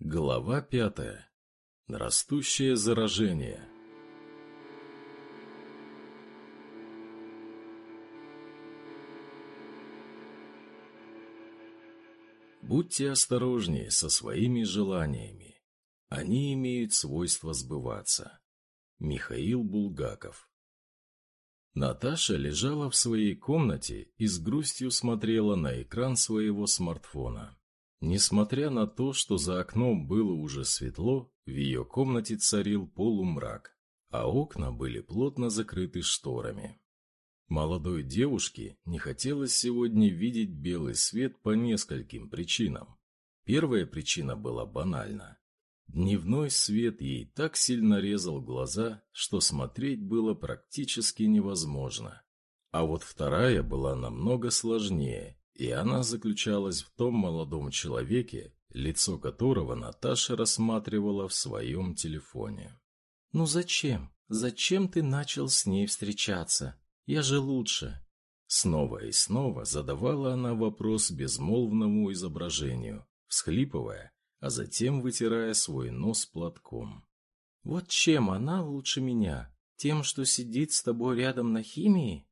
Глава пятая. Растущее заражение. Будьте осторожнее со своими желаниями. Они имеют свойство сбываться. Михаил Булгаков Наташа лежала в своей комнате и с грустью смотрела на экран своего смартфона. Несмотря на то, что за окном было уже светло, в ее комнате царил полумрак, а окна были плотно закрыты шторами. Молодой девушке не хотелось сегодня видеть белый свет по нескольким причинам. Первая причина была банальна. Дневной свет ей так сильно резал глаза, что смотреть было практически невозможно. А вот вторая была намного сложнее и она заключалась в том молодом человеке, лицо которого Наташа рассматривала в своем телефоне. «Ну зачем? Зачем ты начал с ней встречаться? Я же лучше!» Снова и снова задавала она вопрос безмолвному изображению, всхлипывая, а затем вытирая свой нос платком. «Вот чем она лучше меня? Тем, что сидит с тобой рядом на химии?»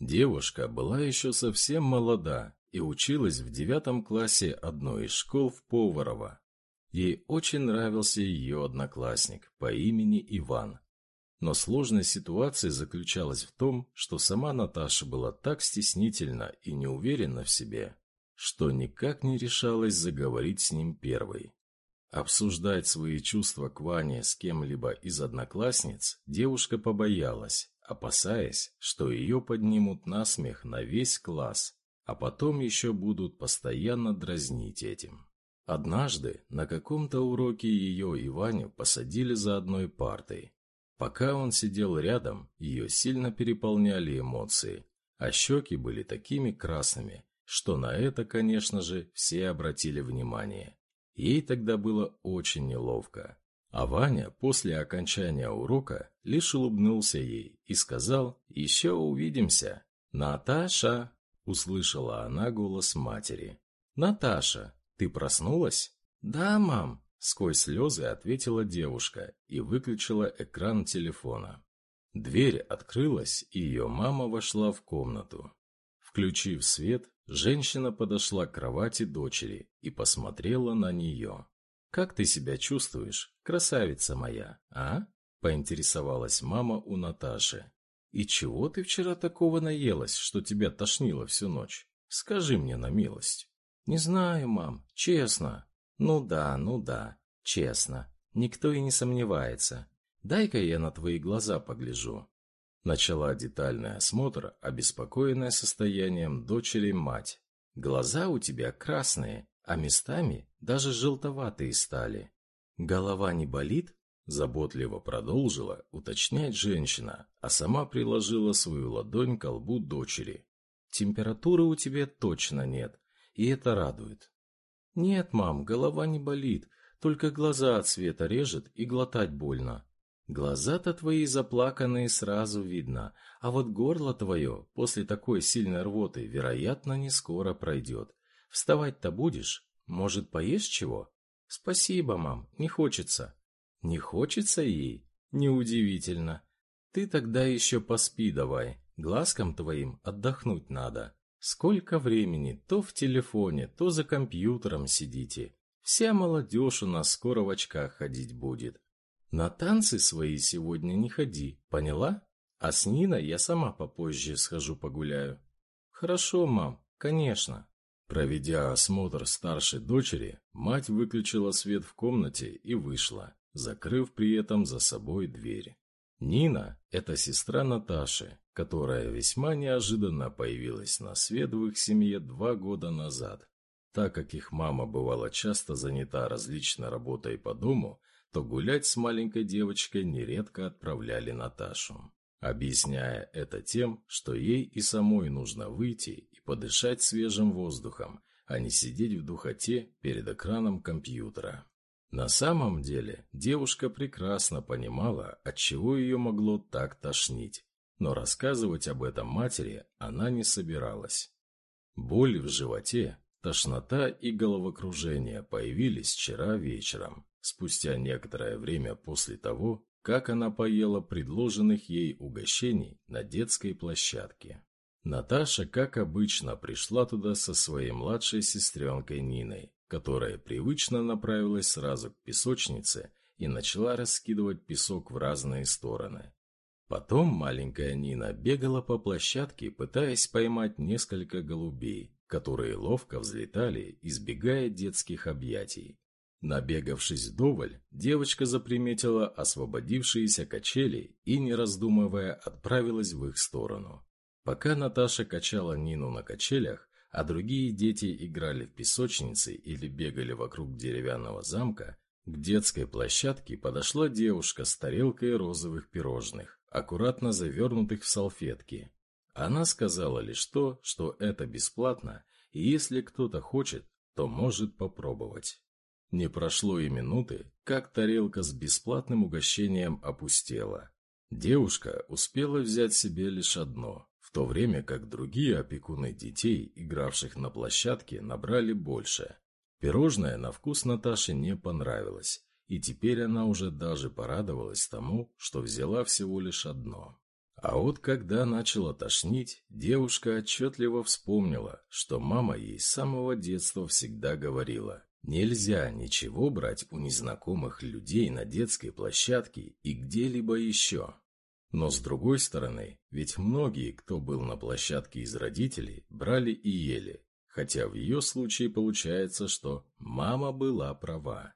Девушка была еще совсем молода и училась в девятом классе одной из школ в Поварово. Ей очень нравился ее одноклассник по имени Иван. Но сложность ситуации заключалась в том, что сама Наташа была так стеснительна и неуверена в себе, что никак не решалась заговорить с ним первой. Обсуждать свои чувства к Ване с кем-либо из одноклассниц девушка побоялась, опасаясь, что ее поднимут на смех на весь класс а потом еще будут постоянно дразнить этим. Однажды на каком-то уроке ее и Ваню посадили за одной партой. Пока он сидел рядом, ее сильно переполняли эмоции, а щеки были такими красными, что на это, конечно же, все обратили внимание. Ей тогда было очень неловко. А Ваня после окончания урока лишь улыбнулся ей и сказал «Еще увидимся». «Наташа!» Услышала она голос матери. «Наташа, ты проснулась?» «Да, мам», — сквозь слезы ответила девушка и выключила экран телефона. Дверь открылась, и ее мама вошла в комнату. Включив свет, женщина подошла к кровати дочери и посмотрела на нее. «Как ты себя чувствуешь, красавица моя, а?» — поинтересовалась мама у Наташи. «И чего ты вчера такого наелась, что тебя тошнило всю ночь? Скажи мне на милость». «Не знаю, мам, честно». «Ну да, ну да, честно. Никто и не сомневается. Дай-ка я на твои глаза погляжу». Начала детальный осмотр, обеспокоенная состоянием дочери мать. «Глаза у тебя красные, а местами даже желтоватые стали. Голова не болит?» Заботливо продолжила уточнять женщина, а сама приложила свою ладонь к лбу дочери. «Температуры у тебя точно нет, и это радует». «Нет, мам, голова не болит, только глаза от света режет и глотать больно. Глаза-то твои заплаканные сразу видно, а вот горло твое после такой сильной рвоты, вероятно, не скоро пройдет. Вставать-то будешь? Может, поешь чего?» «Спасибо, мам, не хочется». Не хочется ей? Неудивительно. Ты тогда еще поспи давай. Глазкам твоим отдохнуть надо. Сколько времени то в телефоне, то за компьютером сидите. Вся молодежь у нас скоро в очках ходить будет. На танцы свои сегодня не ходи, поняла? А с Ниной я сама попозже схожу погуляю. Хорошо, мам, конечно. Проведя осмотр старшей дочери, мать выключила свет в комнате и вышла закрыв при этом за собой дверь. Нина – это сестра Наташи, которая весьма неожиданно появилась на свет в их семье два года назад. Так как их мама бывала часто занята различной работой по дому, то гулять с маленькой девочкой нередко отправляли Наташу, объясняя это тем, что ей и самой нужно выйти и подышать свежим воздухом, а не сидеть в духоте перед экраном компьютера. На самом деле девушка прекрасно понимала, от чего ее могло так тошнить, но рассказывать об этом матери она не собиралась. Боль в животе, Тошнота и головокружение появились вчера вечером, спустя некоторое время после того, как она поела предложенных ей угощений на детской площадке. Наташа, как обычно, пришла туда со своей младшей сестренкой Ниной, которая привычно направилась сразу к песочнице и начала раскидывать песок в разные стороны. Потом маленькая Нина бегала по площадке, пытаясь поймать несколько голубей, которые ловко взлетали, избегая детских объятий. Набегавшись вдоволь, девочка заприметила освободившиеся качели и, не раздумывая, отправилась в их сторону. Пока Наташа качала Нину на качелях, а другие дети играли в песочнице или бегали вокруг деревянного замка, к детской площадке подошла девушка с тарелкой розовых пирожных, аккуратно завернутых в салфетки. Она сказала лишь то, что это бесплатно, и если кто-то хочет, то может попробовать. Не прошло и минуты, как тарелка с бесплатным угощением опустела. Девушка успела взять себе лишь одно, то время как другие опекуны детей, игравших на площадке, набрали больше. Пирожное на вкус Наташе не понравилось, и теперь она уже даже порадовалась тому, что взяла всего лишь одно. А вот когда начала тошнить, девушка отчетливо вспомнила, что мама ей с самого детства всегда говорила Нельзя ничего брать у незнакомых людей на детской площадке и где-либо еще. Но с другой стороны, ведь многие, кто был на площадке из родителей, брали и ели, хотя в ее случае получается, что мама была права.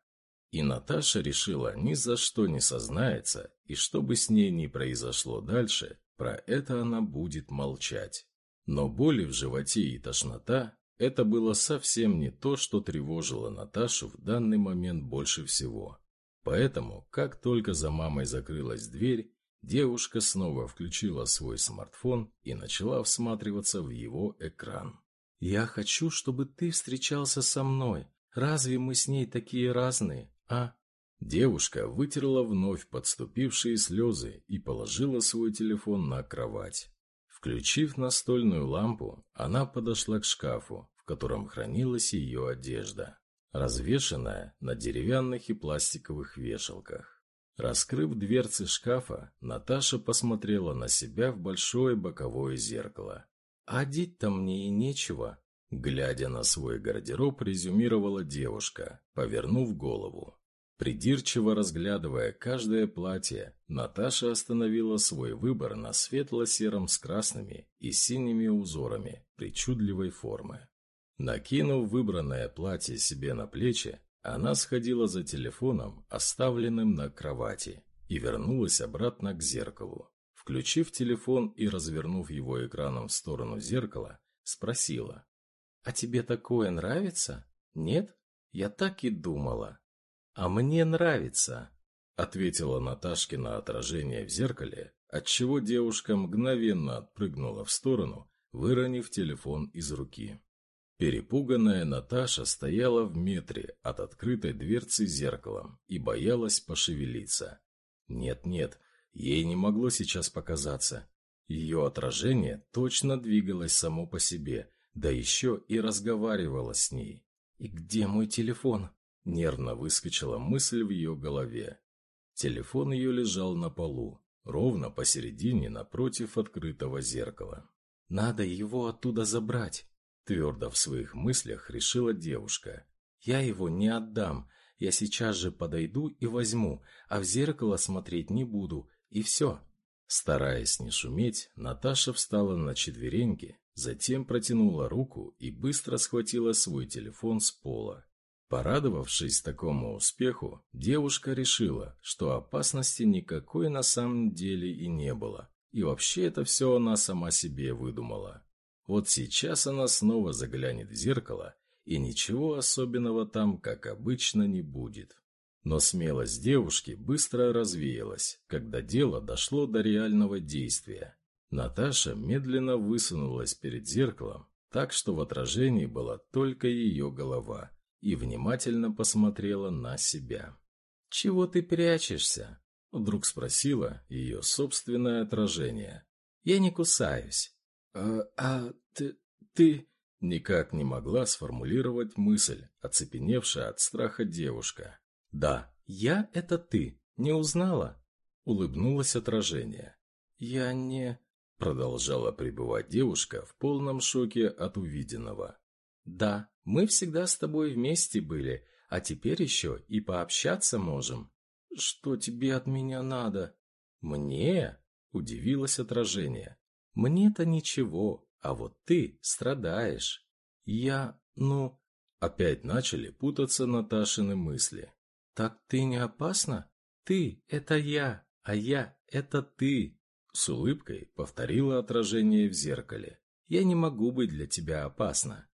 И Наташа решила ни за что не сознается, и что бы с ней ни произошло дальше, про это она будет молчать. Но боли в животе и тошнота это было совсем не то, что тревожило Наташу в данный момент больше всего. Поэтому, как только за мамой закрылась дверь, девушка снова включила свой смартфон и начала всматриваться в его экран. «Я хочу, чтобы ты встречался со мной. Разве мы с ней такие разные, а?» Девушка вытерла вновь подступившие слезы и положила свой телефон на кровать. Включив настольную лампу, она подошла к шкафу, в котором хранилась ее одежда, развешанная на деревянных и пластиковых вешалках. Раскрыв дверцы шкафа, Наташа посмотрела на себя в большое боковое зеркало. «Одеть-то мне и нечего», — глядя на свой гардероб, резюмировала девушка, повернув голову. Придирчиво разглядывая каждое платье, Наташа остановила свой выбор на светло-сером с красными и синими узорами причудливой формы. Накинув выбранное платье себе на плечи, она сходила за телефоном, оставленным на кровати, и вернулась обратно к зеркалу. Включив телефон и развернув его экраном в сторону зеркала, спросила. «А тебе такое нравится? Нет? Я так и думала». «А мне нравится», — ответила Наташкина отражение в зеркале, отчего девушка мгновенно отпрыгнула в сторону, выронив телефон из руки. Перепуганная Наташа стояла в метре от открытой дверцы зеркалом и боялась пошевелиться. Нет-нет, ей не могло сейчас показаться. Ее отражение точно двигалось само по себе, да еще и разговаривало с ней. «И где мой телефон?» Нервно выскочила мысль в ее голове. Телефон ее лежал на полу, ровно посередине напротив открытого зеркала. «Надо его оттуда забрать», — твердо в своих мыслях решила девушка. «Я его не отдам, я сейчас же подойду и возьму, а в зеркало смотреть не буду, и все». Стараясь не шуметь, Наташа встала на четвереньки, затем протянула руку и быстро схватила свой телефон с пола. Порадовавшись такому успеху, девушка решила, что опасности никакой на самом деле и не было, и вообще это все она сама себе выдумала. Вот сейчас она снова заглянет в зеркало, и ничего особенного там, как обычно, не будет. Но смелость девушки быстро развеялась, когда дело дошло до реального действия. Наташа медленно высунулась перед зеркалом, так что в отражении была только ее голова – и внимательно посмотрела на себя. «Чего ты прячешься?» — вдруг спросила ее собственное отражение. «Я не кусаюсь». «А, а ты... ты...» Никак не могла сформулировать мысль, оцепеневшая от страха девушка. «Да, я — это ты. Не узнала?» Улыбнулось отражение. «Я не...» — продолжала пребывать девушка в полном шоке от увиденного. «Да, мы всегда с тобой вместе были, а теперь еще и пообщаться можем. Что тебе от меня надо?» «Мне?» — удивилось отражение. «Мне-то ничего, а вот ты страдаешь. Я, ну...» Опять начали путаться Наташины мысли. «Так ты не опасна? Ты — это я, а я — это ты!» С улыбкой повторила отражение в зеркале. «Я не могу быть для тебя опасна».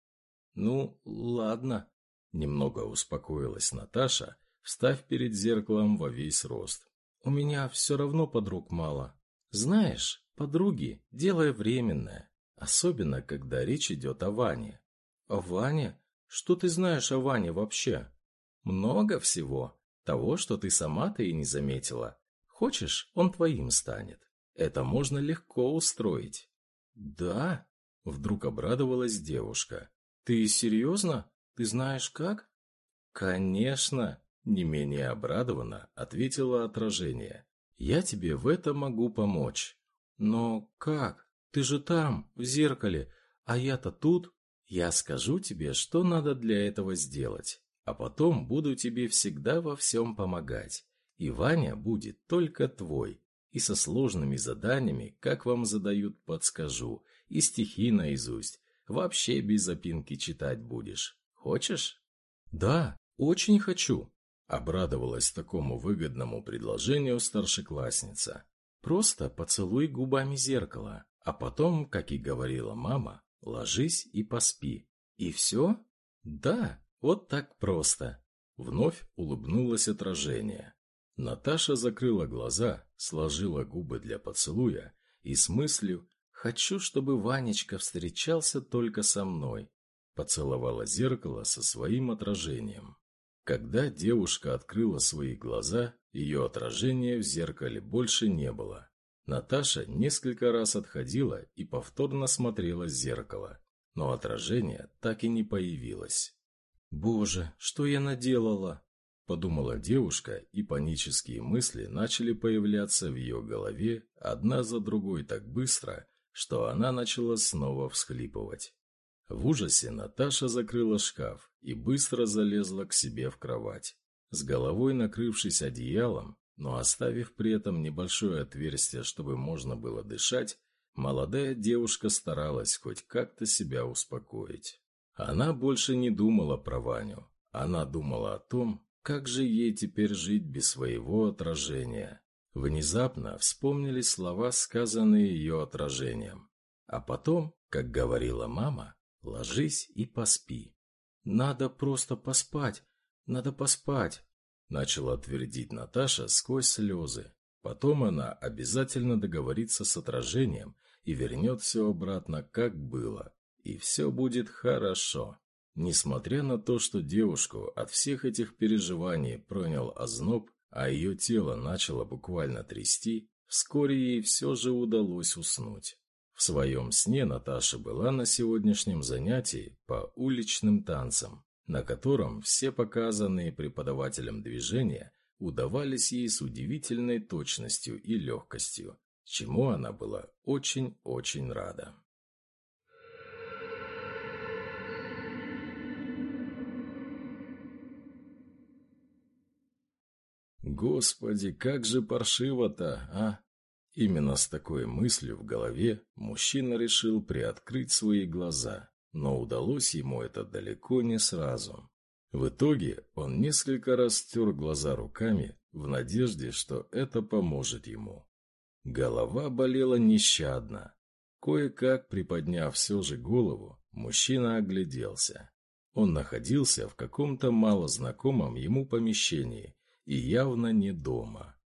«Ну, ладно», — немного успокоилась Наташа, встав перед зеркалом во весь рост. «У меня все равно подруг мало. Знаешь, подруги — дело временное, особенно когда речь идет о Ване». «О Ване? Что ты знаешь о Ване вообще?» «Много всего. Того, что ты сама-то и не заметила. Хочешь, он твоим станет. Это можно легко устроить». «Да?» — вдруг обрадовалась девушка. «Ты серьезно? Ты знаешь как?» «Конечно!» — не менее обрадованно ответила отражение. «Я тебе в этом могу помочь». «Но как? Ты же там, в зеркале, а я-то тут. Я скажу тебе, что надо для этого сделать, а потом буду тебе всегда во всем помогать. И Ваня будет только твой. И со сложными заданиями, как вам задают, подскажу. И стихи наизусть. Вообще без запинки читать будешь. Хочешь? Да, очень хочу. Обрадовалась такому выгодному предложению старшеклассница. Просто поцелуй губами зеркало, а потом, как и говорила мама, ложись и поспи. И все? Да, вот так просто. Вновь улыбнулось отражение. Наташа закрыла глаза, сложила губы для поцелуя и с мыслью «Хочу, чтобы Ванечка встречался только со мной», поцеловала зеркало со своим отражением. Когда девушка открыла свои глаза, ее отражения в зеркале больше не было. Наташа несколько раз отходила и повторно смотрела в зеркало, но отражение так и не появилось. «Боже, что я наделала?» Подумала девушка, и панические мысли начали появляться в ее голове одна за другой так быстро, что она начала снова всхлипывать. В ужасе Наташа закрыла шкаф и быстро залезла к себе в кровать. С головой накрывшись одеялом, но оставив при этом небольшое отверстие, чтобы можно было дышать, молодая девушка старалась хоть как-то себя успокоить. Она больше не думала про Ваню. Она думала о том, как же ей теперь жить без своего отражения? Внезапно вспомнили слова, сказанные ее отражением. А потом, как говорила мама, ложись и поспи. «Надо просто поспать, надо поспать», начала твердить Наташа сквозь слезы. Потом она обязательно договорится с отражением и вернет все обратно, как было. И все будет хорошо. Несмотря на то, что девушку от всех этих переживаний пронял озноб, а ее тело начало буквально трясти, вскоре ей все же удалось уснуть. В своем сне Наташа была на сегодняшнем занятии по уличным танцам, на котором все показанные преподавателем движения удавались ей с удивительной точностью и легкостью, чему она была очень-очень рада. Господи, как же паршиво-то, а? Именно с такой мыслью в голове мужчина решил приоткрыть свои глаза, но удалось ему это далеко не сразу. В итоге он несколько раз стер глаза руками в надежде, что это поможет ему. Голова болела нещадно. Кое-как приподняв все же голову, мужчина огляделся. Он находился в каком-то малознакомом ему помещении и явно не дома.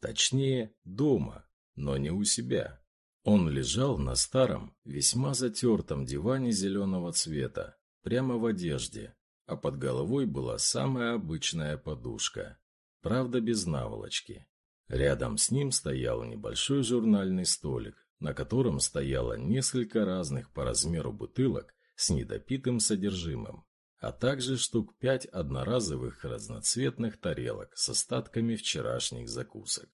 Точнее, дома, но не у себя. Он лежал на старом, весьма затертом диване зеленого цвета, прямо в одежде, а под головой была самая обычная подушка, правда без наволочки. Рядом с ним стоял небольшой журнальный столик, на котором стояло несколько разных по размеру бутылок с недопитым содержимым, а также штук пять одноразовых разноцветных тарелок с остатками вчерашних закусок.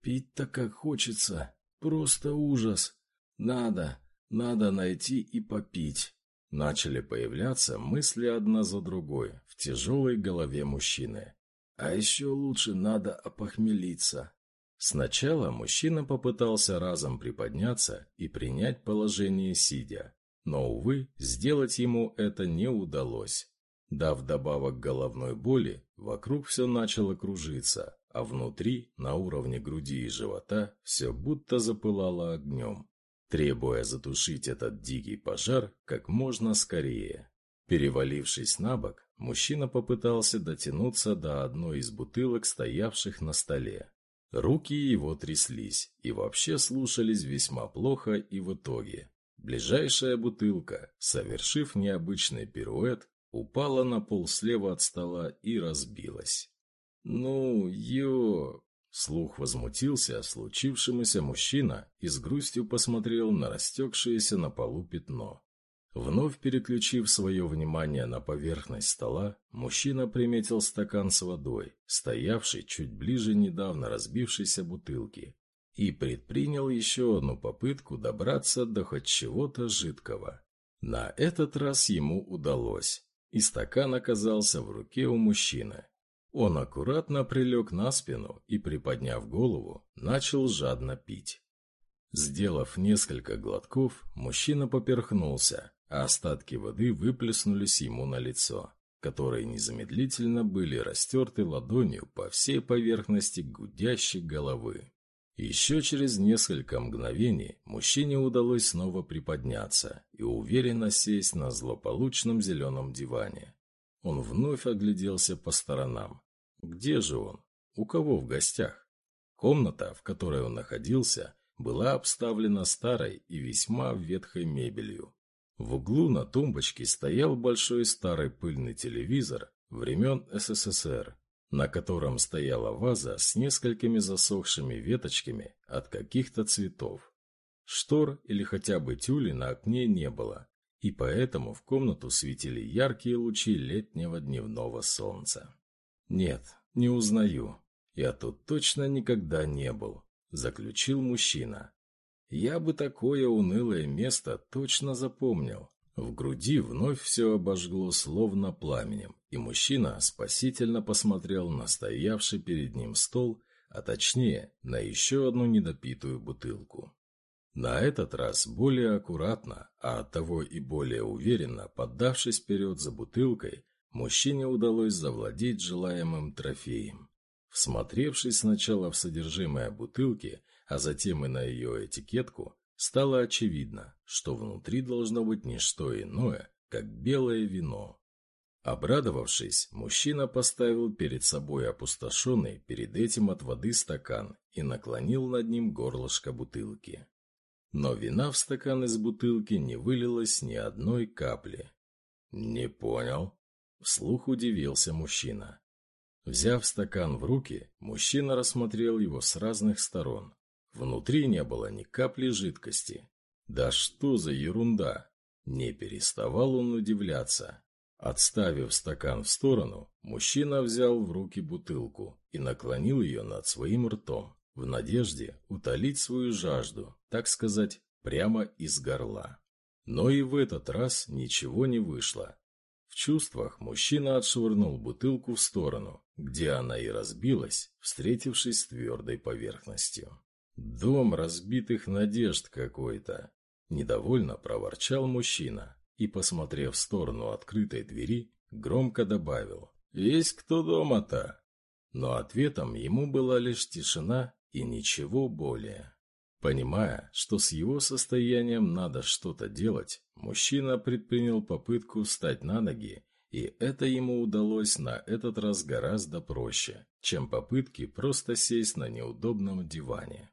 «Пить-то как хочется, просто ужас. Надо, надо найти и попить». Начали появляться мысли одна за другой в тяжелой голове мужчины. А еще лучше надо опохмелиться. Сначала мужчина попытался разом приподняться и принять положение сидя, но, увы, сделать ему это не удалось. Дав добавок головной боли, вокруг все начало кружиться, а внутри, на уровне груди и живота, все будто запылало огнем, требуя затушить этот дикий пожар как можно скорее. Перевалившись на бок, мужчина попытался дотянуться до одной из бутылок, стоявших на столе. Руки его тряслись и вообще слушались весьма плохо и в итоге. Ближайшая бутылка, совершив необычный пируэт, упала на пол слева от стола и разбилась. «Ну, ё...» Слух возмутился случившемуся мужчина и с грустью посмотрел на растекшееся на полу пятно. Вновь переключив свое внимание на поверхность стола, мужчина приметил стакан с водой, стоявший чуть ближе недавно разбившейся бутылки, и предпринял еще одну попытку добраться до хоть чего-то жидкого. На этот раз ему удалось, и стакан оказался в руке у мужчины. Он аккуратно прилег на спину и, приподняв голову, начал жадно пить. Сделав несколько глотков, мужчина поперхнулся, а остатки воды выплеснулись ему на лицо, которые незамедлительно были растерты ладонью по всей поверхности гудящей головы. Еще через несколько мгновений мужчине удалось снова приподняться и уверенно сесть на злополучном зеленом диване. Он вновь огляделся по сторонам. Где же он? У кого в гостях? Комната, в которой он находился, была обставлена старой и весьма ветхой мебелью. В углу на тумбочке стоял большой старый пыльный телевизор времен СССР, на котором стояла ваза с несколькими засохшими веточками от каких-то цветов. Штор или хотя бы тюли на окне не было, и поэтому в комнату светили яркие лучи летнего дневного солнца. «Нет, не узнаю. Я тут точно никогда не был», — заключил мужчина. «Я бы такое унылое место точно запомнил». В груди вновь все обожгло словно пламенем, и мужчина спасительно посмотрел на стоявший перед ним стол, а точнее, на еще одну недопитую бутылку. На этот раз более аккуратно, а оттого и более уверенно, поддавшись вперед за бутылкой, мужчине удалось завладеть желаемым трофеем. Всмотревшись сначала в содержимое бутылки, а затем и на ее этикетку, стало очевидно, что внутри должно быть не что иное, как белое вино. Обрадовавшись, мужчина поставил перед собой опустошенный перед этим от воды стакан и наклонил над ним горлышко бутылки. Но вина в стакан из бутылки не вылилось ни одной капли. «Не понял», — вслух удивился мужчина. Взяв стакан в руки, мужчина рассмотрел его с разных сторон. Внутри не было ни капли жидкости. Да что за ерунда! Не переставал он удивляться. Отставив стакан в сторону, мужчина взял в руки бутылку и наклонил ее над своим ртом в надежде утолить свою жажду, так сказать, прямо из горла. Но и в этот раз ничего не вышло. В чувствах мужчина отшвырнул бутылку в сторону, где она и разбилась, встретившись с твердой поверхностью. «Дом разбитых надежд какой-то», — недовольно проворчал мужчина и, посмотрев в сторону открытой двери, громко добавил «Есть кто дома-то?» Но ответом ему была лишь тишина и ничего более. Понимая, что с его состоянием надо что-то делать, мужчина предпринял попытку встать на ноги, и это ему удалось на этот раз гораздо проще, чем попытки просто сесть на неудобном диване.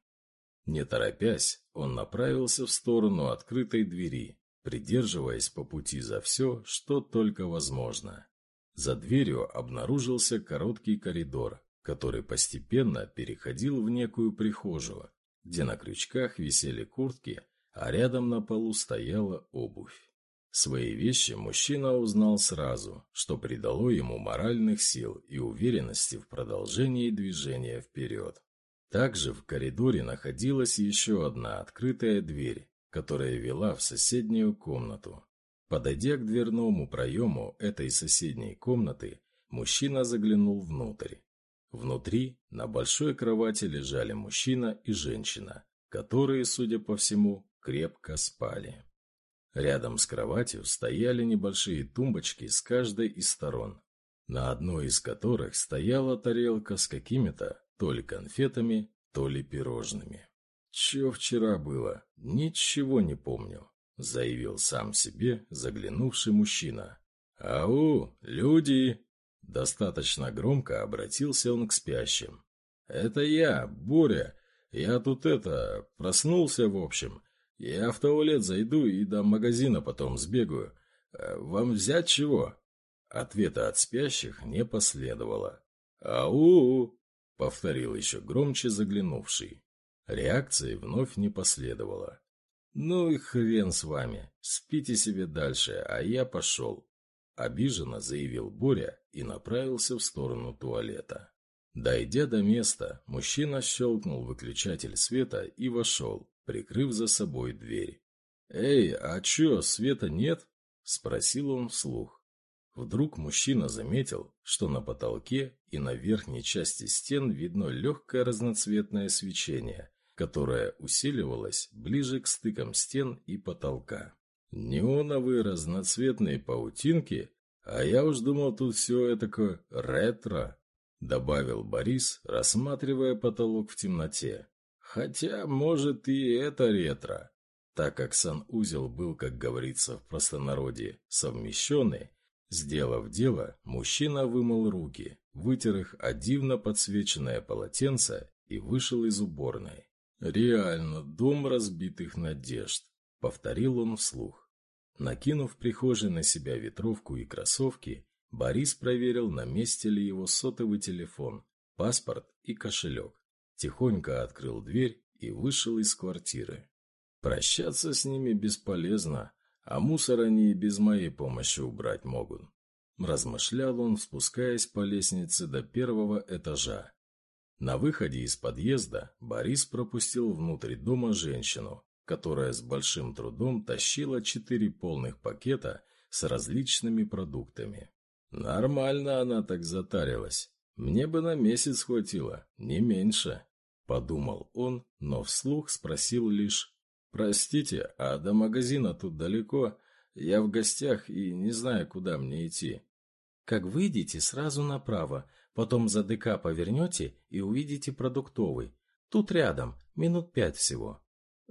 Не торопясь, он направился в сторону открытой двери, придерживаясь по пути за все, что только возможно. За дверью обнаружился короткий коридор, который постепенно переходил в некую прихожую, где на крючках висели куртки, а рядом на полу стояла обувь. Свои вещи мужчина узнал сразу, что придало ему моральных сил и уверенности в продолжении движения вперед. Также в коридоре находилась еще одна открытая дверь, которая вела в соседнюю комнату. Подойдя к дверному проему этой соседней комнаты, мужчина заглянул внутрь. Внутри на большой кровати лежали мужчина и женщина, которые, судя по всему, крепко спали. Рядом с кроватью стояли небольшие тумбочки с каждой из сторон, на одной из которых стояла тарелка с какими-то то ли конфетами, то ли пирожными. «Че вчера было? Ничего не помню», — заявил сам себе заглянувший мужчина. «Ау, люди!» Достаточно громко обратился он к спящим. «Это я, Боря. Я тут это... проснулся, в общем. Я в туалет зайду и до магазина потом сбегаю. Э, вам взять чего?» Ответа от спящих не последовало. «Ау!» — повторил еще громче заглянувший. Реакции вновь не последовало. «Ну и хрен с вами. Спите себе дальше, а я пошел», — обиженно заявил Боря и направился в сторону туалета. Дойдя до места, мужчина щелкнул выключатель света и вошел, прикрыв за собой дверь. «Эй, а чё, света нет?» – спросил он вслух. Вдруг мужчина заметил, что на потолке и на верхней части стен видно легкое разноцветное свечение, которое усиливалось ближе к стыкам стен и потолка. Неоновые разноцветные паутинки, а я уж думал, тут все это ретро, добавил Борис, рассматривая потолок в темноте. Хотя, может, и это ретро. Так как санузел был, как говорится в простонародье, совмещенный, сделав дело, мужчина вымыл руки, вытер их о дивно подсвеченное полотенце и вышел из уборной. «Реально, дом разбитых надежд», — повторил он вслух. Накинув в прихожей на себя ветровку и кроссовки, Борис проверил, на месте ли его сотовый телефон, паспорт и кошелек тихонько открыл дверь и вышел из квартиры. Прощаться с ними бесполезно, а мусор они и без моей помощи убрать могут. Размышлял он, спускаясь по лестнице до первого этажа. На выходе из подъезда Борис пропустил внутрь дома женщину, которая с большим трудом тащила четыре полных пакета с различными продуктами. Нормально она так затарилась. Мне бы на месяц хватило, не меньше. Подумал он, но вслух спросил лишь «Простите, а до магазина тут далеко? Я в гостях и не знаю, куда мне идти». «Как выйдете, сразу направо, потом за ДК повернете и увидите продуктовый. Тут рядом, минут пять всего».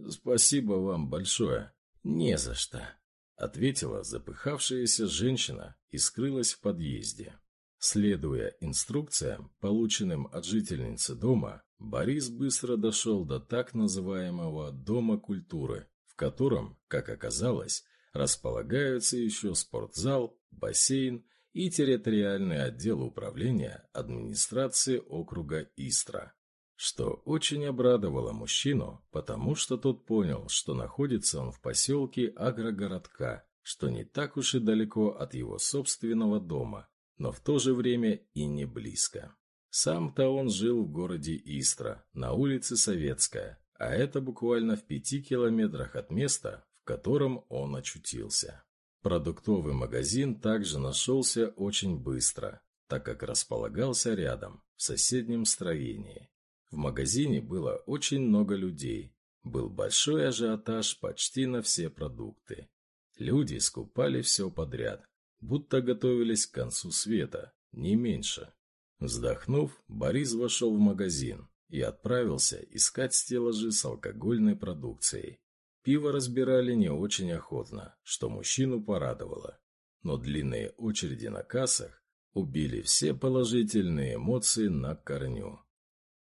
«Спасибо вам большое». «Не за что», — ответила запыхавшаяся женщина и скрылась в подъезде. Следуя инструкциям, полученным от жительницы дома, Борис быстро дошел до так называемого «Дома культуры», в котором, как оказалось, располагаются еще спортзал, бассейн и территориальный отдел управления администрации округа Истра. Что очень обрадовало мужчину, потому что тот понял, что находится он в поселке агрогородка, что не так уж и далеко от его собственного дома, но в то же время и не близко. Сам-то он жил в городе Истра, на улице Советская, а это буквально в пяти километрах от места, в котором он очутился. Продуктовый магазин также нашелся очень быстро, так как располагался рядом, в соседнем строении. В магазине было очень много людей, был большой ажиотаж почти на все продукты. Люди скупали все подряд, будто готовились к концу света, не меньше. Вздохнув, Борис вошел в магазин и отправился искать стеллажи с алкогольной продукцией. Пиво разбирали не очень охотно, что мужчину порадовало. Но длинные очереди на кассах убили все положительные эмоции на корню.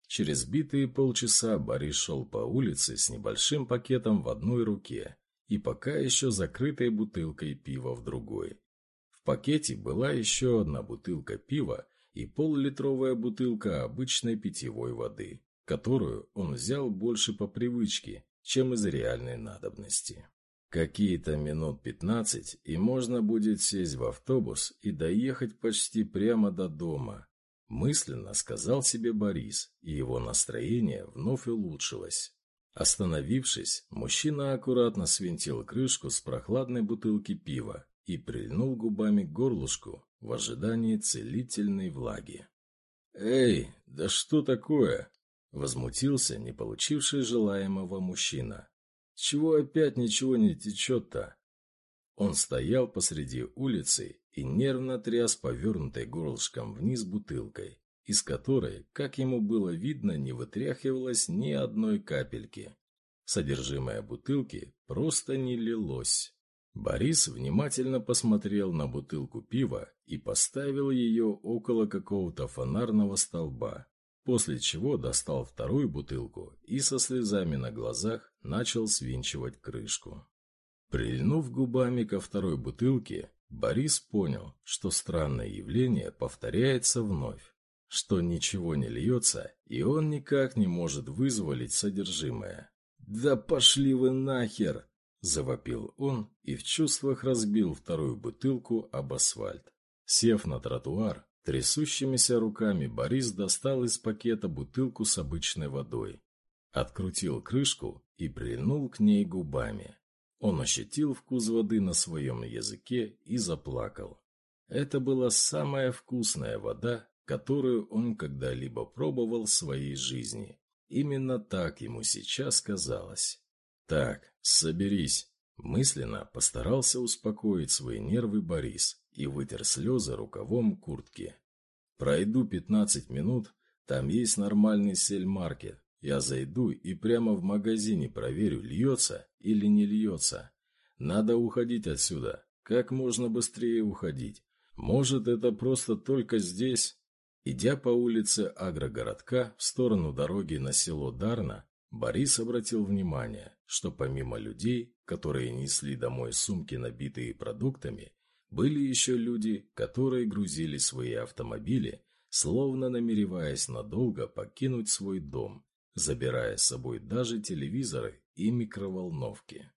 Через битые полчаса Борис шел по улице с небольшим пакетом в одной руке и пока еще закрытой бутылкой пива в другой. В пакете была еще одна бутылка пива и полулитровая бутылка обычной питьевой воды, которую он взял больше по привычке, чем из реальной надобности. Какие-то минут пятнадцать, и можно будет сесть в автобус и доехать почти прямо до дома. Мысленно сказал себе Борис, и его настроение вновь улучшилось. Остановившись, мужчина аккуратно свинтил крышку с прохладной бутылки пива и прильнул губами к горлышку в ожидании целительной влаги. «Эй, да что такое?» — возмутился не получивший желаемого мужчина. «Чего опять ничего не течет-то?» Он стоял посреди улицы и нервно тряс повернутой горлышком вниз бутылкой, из которой, как ему было видно, не вытряхивалось ни одной капельки. Содержимое бутылки просто не лилось. Борис внимательно посмотрел на бутылку пива и поставил ее около какого-то фонарного столба, после чего достал вторую бутылку и со слезами на глазах начал свинчивать крышку. Прильнув губами ко второй бутылке, Борис понял, что странное явление повторяется вновь, что ничего не льется, и он никак не может вызволить содержимое. «Да пошли вы нахер!» – завопил он и в чувствах разбил вторую бутылку об асфальт. Сев на тротуар, трясущимися руками Борис достал из пакета бутылку с обычной водой. Открутил крышку и прильнул к ней губами. Он ощутил вкус воды на своем языке и заплакал. Это была самая вкусная вода, которую он когда-либо пробовал в своей жизни. Именно так ему сейчас казалось. «Так, соберись!» Мысленно постарался успокоить свои нервы Борис и вытер слезы рукавом куртки. «Пройду пятнадцать минут, там есть нормальный сельмаркет. Я зайду и прямо в магазине проверю, льется или не льется. Надо уходить отсюда. Как можно быстрее уходить. Может, это просто только здесь? Идя по улице агрогородка в сторону дороги на село Дарна, Борис обратил внимание, что помимо людей, которые несли домой сумки, набитые продуктами, были еще люди, которые грузили свои автомобили, словно намереваясь надолго покинуть свой дом забирая с собой даже телевизоры и микроволновки.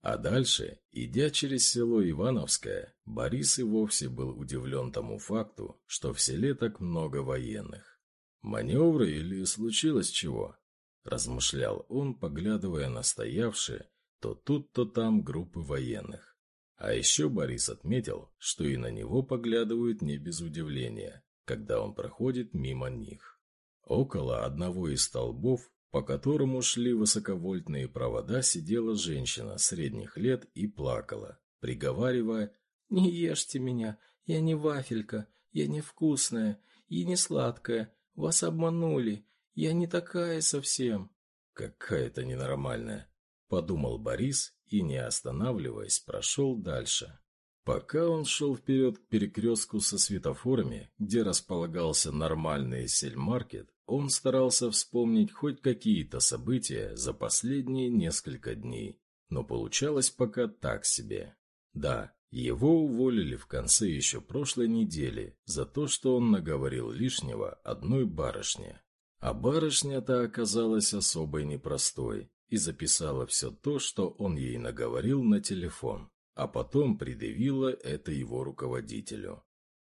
А дальше, идя через село Ивановское, Борис и вовсе был удивлен тому факту, что в селе так много военных. «Маневры или случилось чего?» – размышлял он, поглядывая на стоявшие то тут, то там группы военных. А еще Борис отметил, что и на него поглядывают не без удивления, когда он проходит мимо них. Около одного из столбов, по которому шли высоковольтные провода, сидела женщина средних лет и плакала, приговаривая «Не ешьте меня, я не вафелька, я не вкусная и не сладкая, вас обманули, я не такая совсем». «Какая-то ненормальная», — подумал Борис и, не останавливаясь, прошел дальше. Пока он шел вперед к перекрестку со светофорами, где располагался нормальный сельмаркет, он старался вспомнить хоть какие-то события за последние несколько дней, но получалось пока так себе. Да, его уволили в конце еще прошлой недели за то, что он наговорил лишнего одной барышне. А барышня-то оказалась особой непростой и записала все то, что он ей наговорил на телефон, а потом предъявила это его руководителю.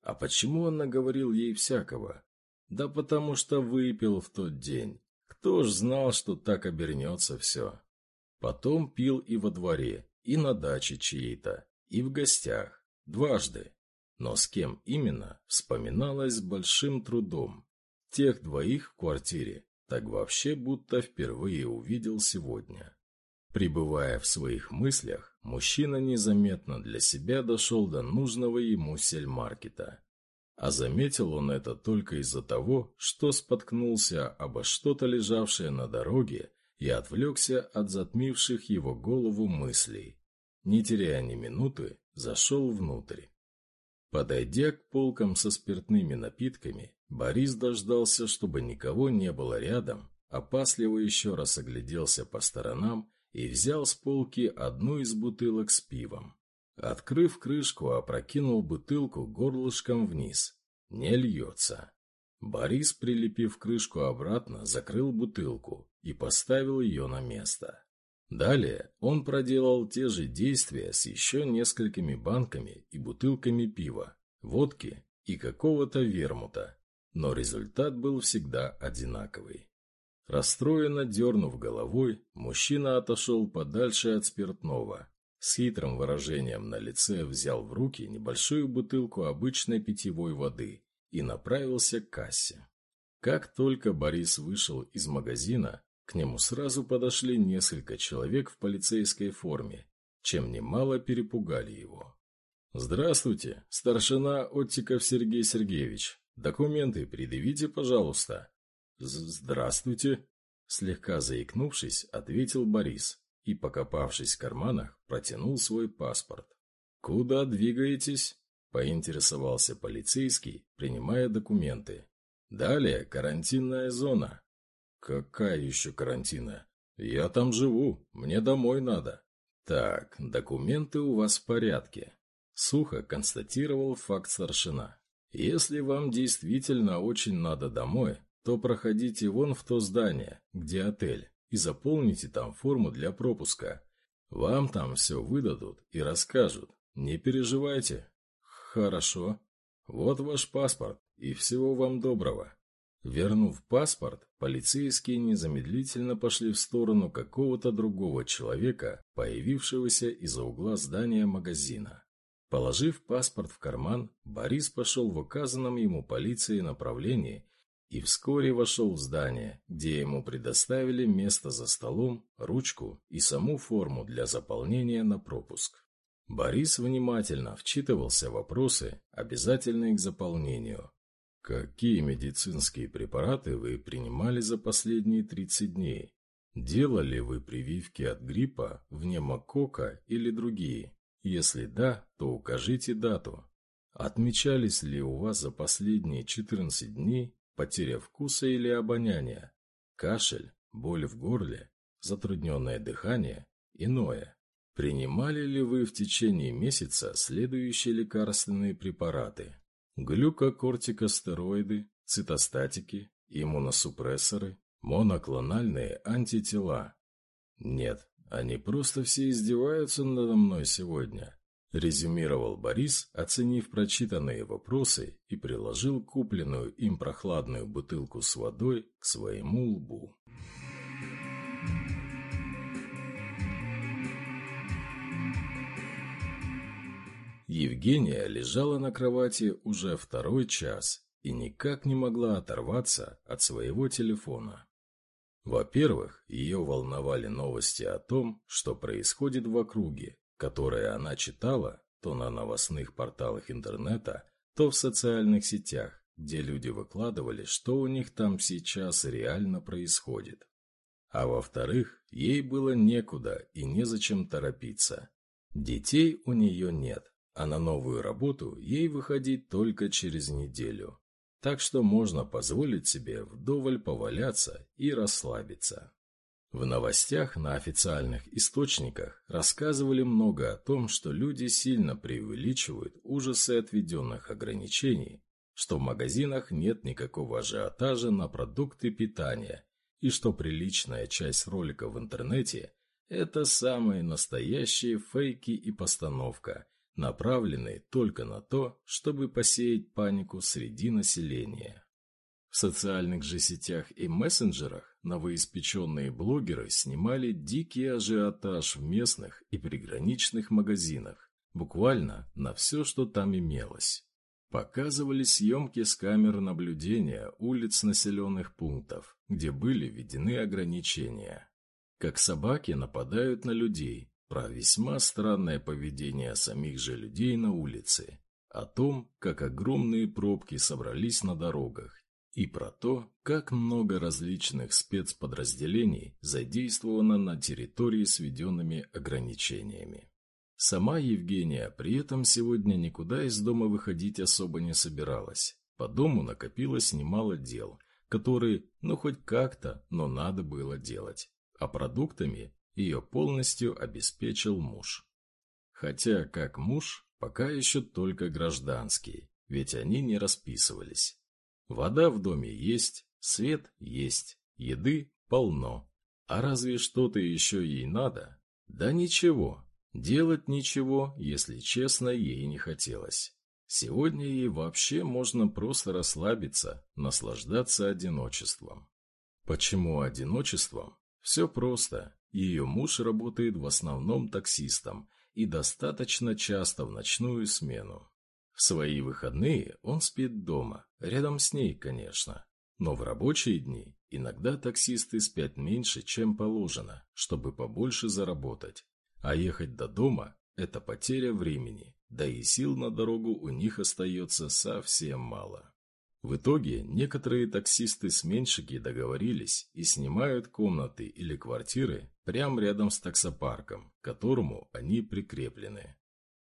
А почему он наговорил ей всякого? Да потому что выпил в тот день. Кто ж знал, что так обернется все. Потом пил и во дворе, и на даче чьей-то, и в гостях. Дважды. Но с кем именно, вспоминалось с большим трудом. Тех двоих в квартире так вообще будто впервые увидел сегодня. Пребывая в своих мыслях, мужчина незаметно для себя дошел до нужного ему сельмаркета. А заметил он это только из-за того, что споткнулся обо что-то лежавшее на дороге и отвлекся от затмивших его голову мыслей. Не теряя ни минуты, зашел внутрь. Подойдя к полкам со спиртными напитками, Борис дождался, чтобы никого не было рядом, опасливо еще раз огляделся по сторонам и взял с полки одну из бутылок с пивом. Открыв крышку, опрокинул бутылку горлышком вниз. Не льется. Борис, прилепив крышку обратно, закрыл бутылку и поставил ее на место. Далее он проделал те же действия с еще несколькими банками и бутылками пива, водки и какого-то вермута, но результат был всегда одинаковый. Расстроенно дернув головой, мужчина отошел подальше от спиртного. С хитрым выражением на лице взял в руки небольшую бутылку обычной питьевой воды и направился к кассе. Как только Борис вышел из магазина, к нему сразу подошли несколько человек в полицейской форме, чем немало перепугали его. «Здравствуйте, старшина Оттиков Сергей Сергеевич. Документы предъявите, пожалуйста». «Здравствуйте», — слегка заикнувшись, ответил Борис и, покопавшись в карманах, протянул свой паспорт. «Куда двигаетесь?» — поинтересовался полицейский, принимая документы. «Далее карантинная зона». «Какая еще карантина? Я там живу, мне домой надо». «Так, документы у вас в порядке», — сухо констатировал факт старшина. «Если вам действительно очень надо домой, то проходите вон в то здание, где отель, и заполните там форму для пропуска. Вам там все выдадут и расскажут. Не переживайте. Хорошо. Вот ваш паспорт, и всего вам доброго. Вернув паспорт, полицейские незамедлительно пошли в сторону какого-то другого человека, появившегося из-за угла здания магазина. Положив паспорт в карман, Борис пошел в указанном ему полиции направлении и вскоре вошел в здание, где ему предоставили место за столом, ручку и саму форму для заполнения на пропуск. Борис внимательно вчитывался в вопросы, обязательные к заполнению. Какие медицинские препараты вы принимали за последние 30 дней? Делали вы прививки от гриппа, внемокока или другие? Если да, то укажите дату. Отмечались ли у вас за последние 14 дней потеря вкуса или обоняния, кашель, боль в горле, затрудненное дыхание, иное. Принимали ли вы в течение месяца следующие лекарственные препараты? Глюкокортикостероиды, цитостатики, иммуносупрессоры, моноклональные антитела? Нет, они просто все издеваются надо мной сегодня. Резюмировал Борис, оценив прочитанные вопросы и приложил купленную им прохладную бутылку с водой к своему лбу. Евгения лежала на кровати уже второй час и никак не могла оторваться от своего телефона. Во-первых, ее волновали новости о том, что происходит в округе, которые она читала то на новостных порталах интернета, то в социальных сетях, где люди выкладывали, что у них там сейчас реально происходит. А во-вторых, ей было некуда и незачем торопиться. Детей у нее нет, а на новую работу ей выходить только через неделю. Так что можно позволить себе вдоволь поваляться и расслабиться. В новостях на официальных источниках рассказывали много о том, что люди сильно преувеличивают ужасы отведенных ограничений, что в магазинах нет никакого ажиотажа на продукты питания и что приличная часть роликов в интернете – это самые настоящие фейки и постановка, направленные только на то, чтобы посеять панику среди населения. В социальных же сетях и мессенджерах новоиспеченные блогеры снимали дикий ажиотаж в местных и приграничных магазинах, буквально на все, что там имелось. Показывали съемки с камер наблюдения улиц населенных пунктов, где были введены ограничения. Как собаки нападают на людей, про весьма странное поведение самих же людей на улице, о том, как огромные пробки собрались на дорогах и про то, как много различных спецподразделений задействовано на территории с введенными ограничениями. Сама Евгения при этом сегодня никуда из дома выходить особо не собиралась. По дому накопилось немало дел, которые, ну хоть как-то, но надо было делать. А продуктами ее полностью обеспечил муж. Хотя, как муж, пока еще только гражданский, ведь они не расписывались. Вода в доме есть, свет есть, еды полно. А разве что-то еще ей надо? Да ничего. Делать ничего, если честно, ей не хотелось. Сегодня ей вообще можно просто расслабиться, наслаждаться одиночеством. Почему одиночеством? Все просто. Ее муж работает в основном таксистом и достаточно часто в ночную смену. В свои выходные он спит дома, рядом с ней, конечно. Но в рабочие дни иногда таксисты спят меньше, чем положено, чтобы побольше заработать. А ехать до дома – это потеря времени, да и сил на дорогу у них остается совсем мало. В итоге некоторые таксисты-сменщики договорились и снимают комнаты или квартиры прямо рядом с таксопарком, к которому они прикреплены.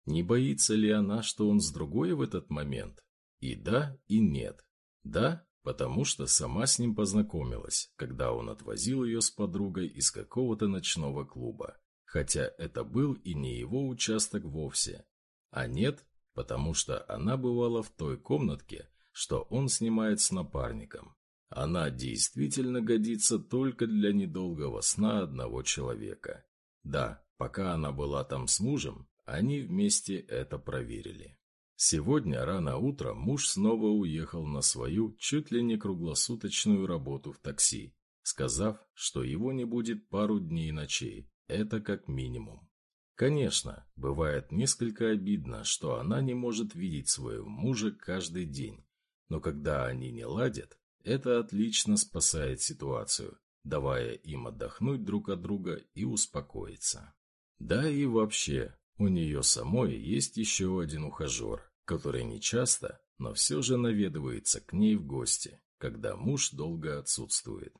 Не боится ли она, что он с другой в этот момент? И да, и нет. Да, потому что сама с ним познакомилась, когда он отвозил ее с подругой из какого-то ночного клуба, хотя это был и не его участок вовсе. А нет, потому что она бывала в той комнатке, что он снимает с напарником. Она действительно годится только для недолгого сна одного человека. Да, пока она была там с мужем, они вместе это проверили. Сегодня рано утром муж снова уехал на свою чуть ли не круглосуточную работу в такси, сказав, что его не будет пару дней и ночей, это как минимум. Конечно, бывает несколько обидно, что она не может видеть своего мужа каждый день, но когда они не ладят, это отлично спасает ситуацию, давая им отдохнуть друг от друга и успокоиться. Да и вообще, у нее самой есть еще один ухажер, который не часто, но все же наведывается к ней в гости, когда муж долго отсутствует.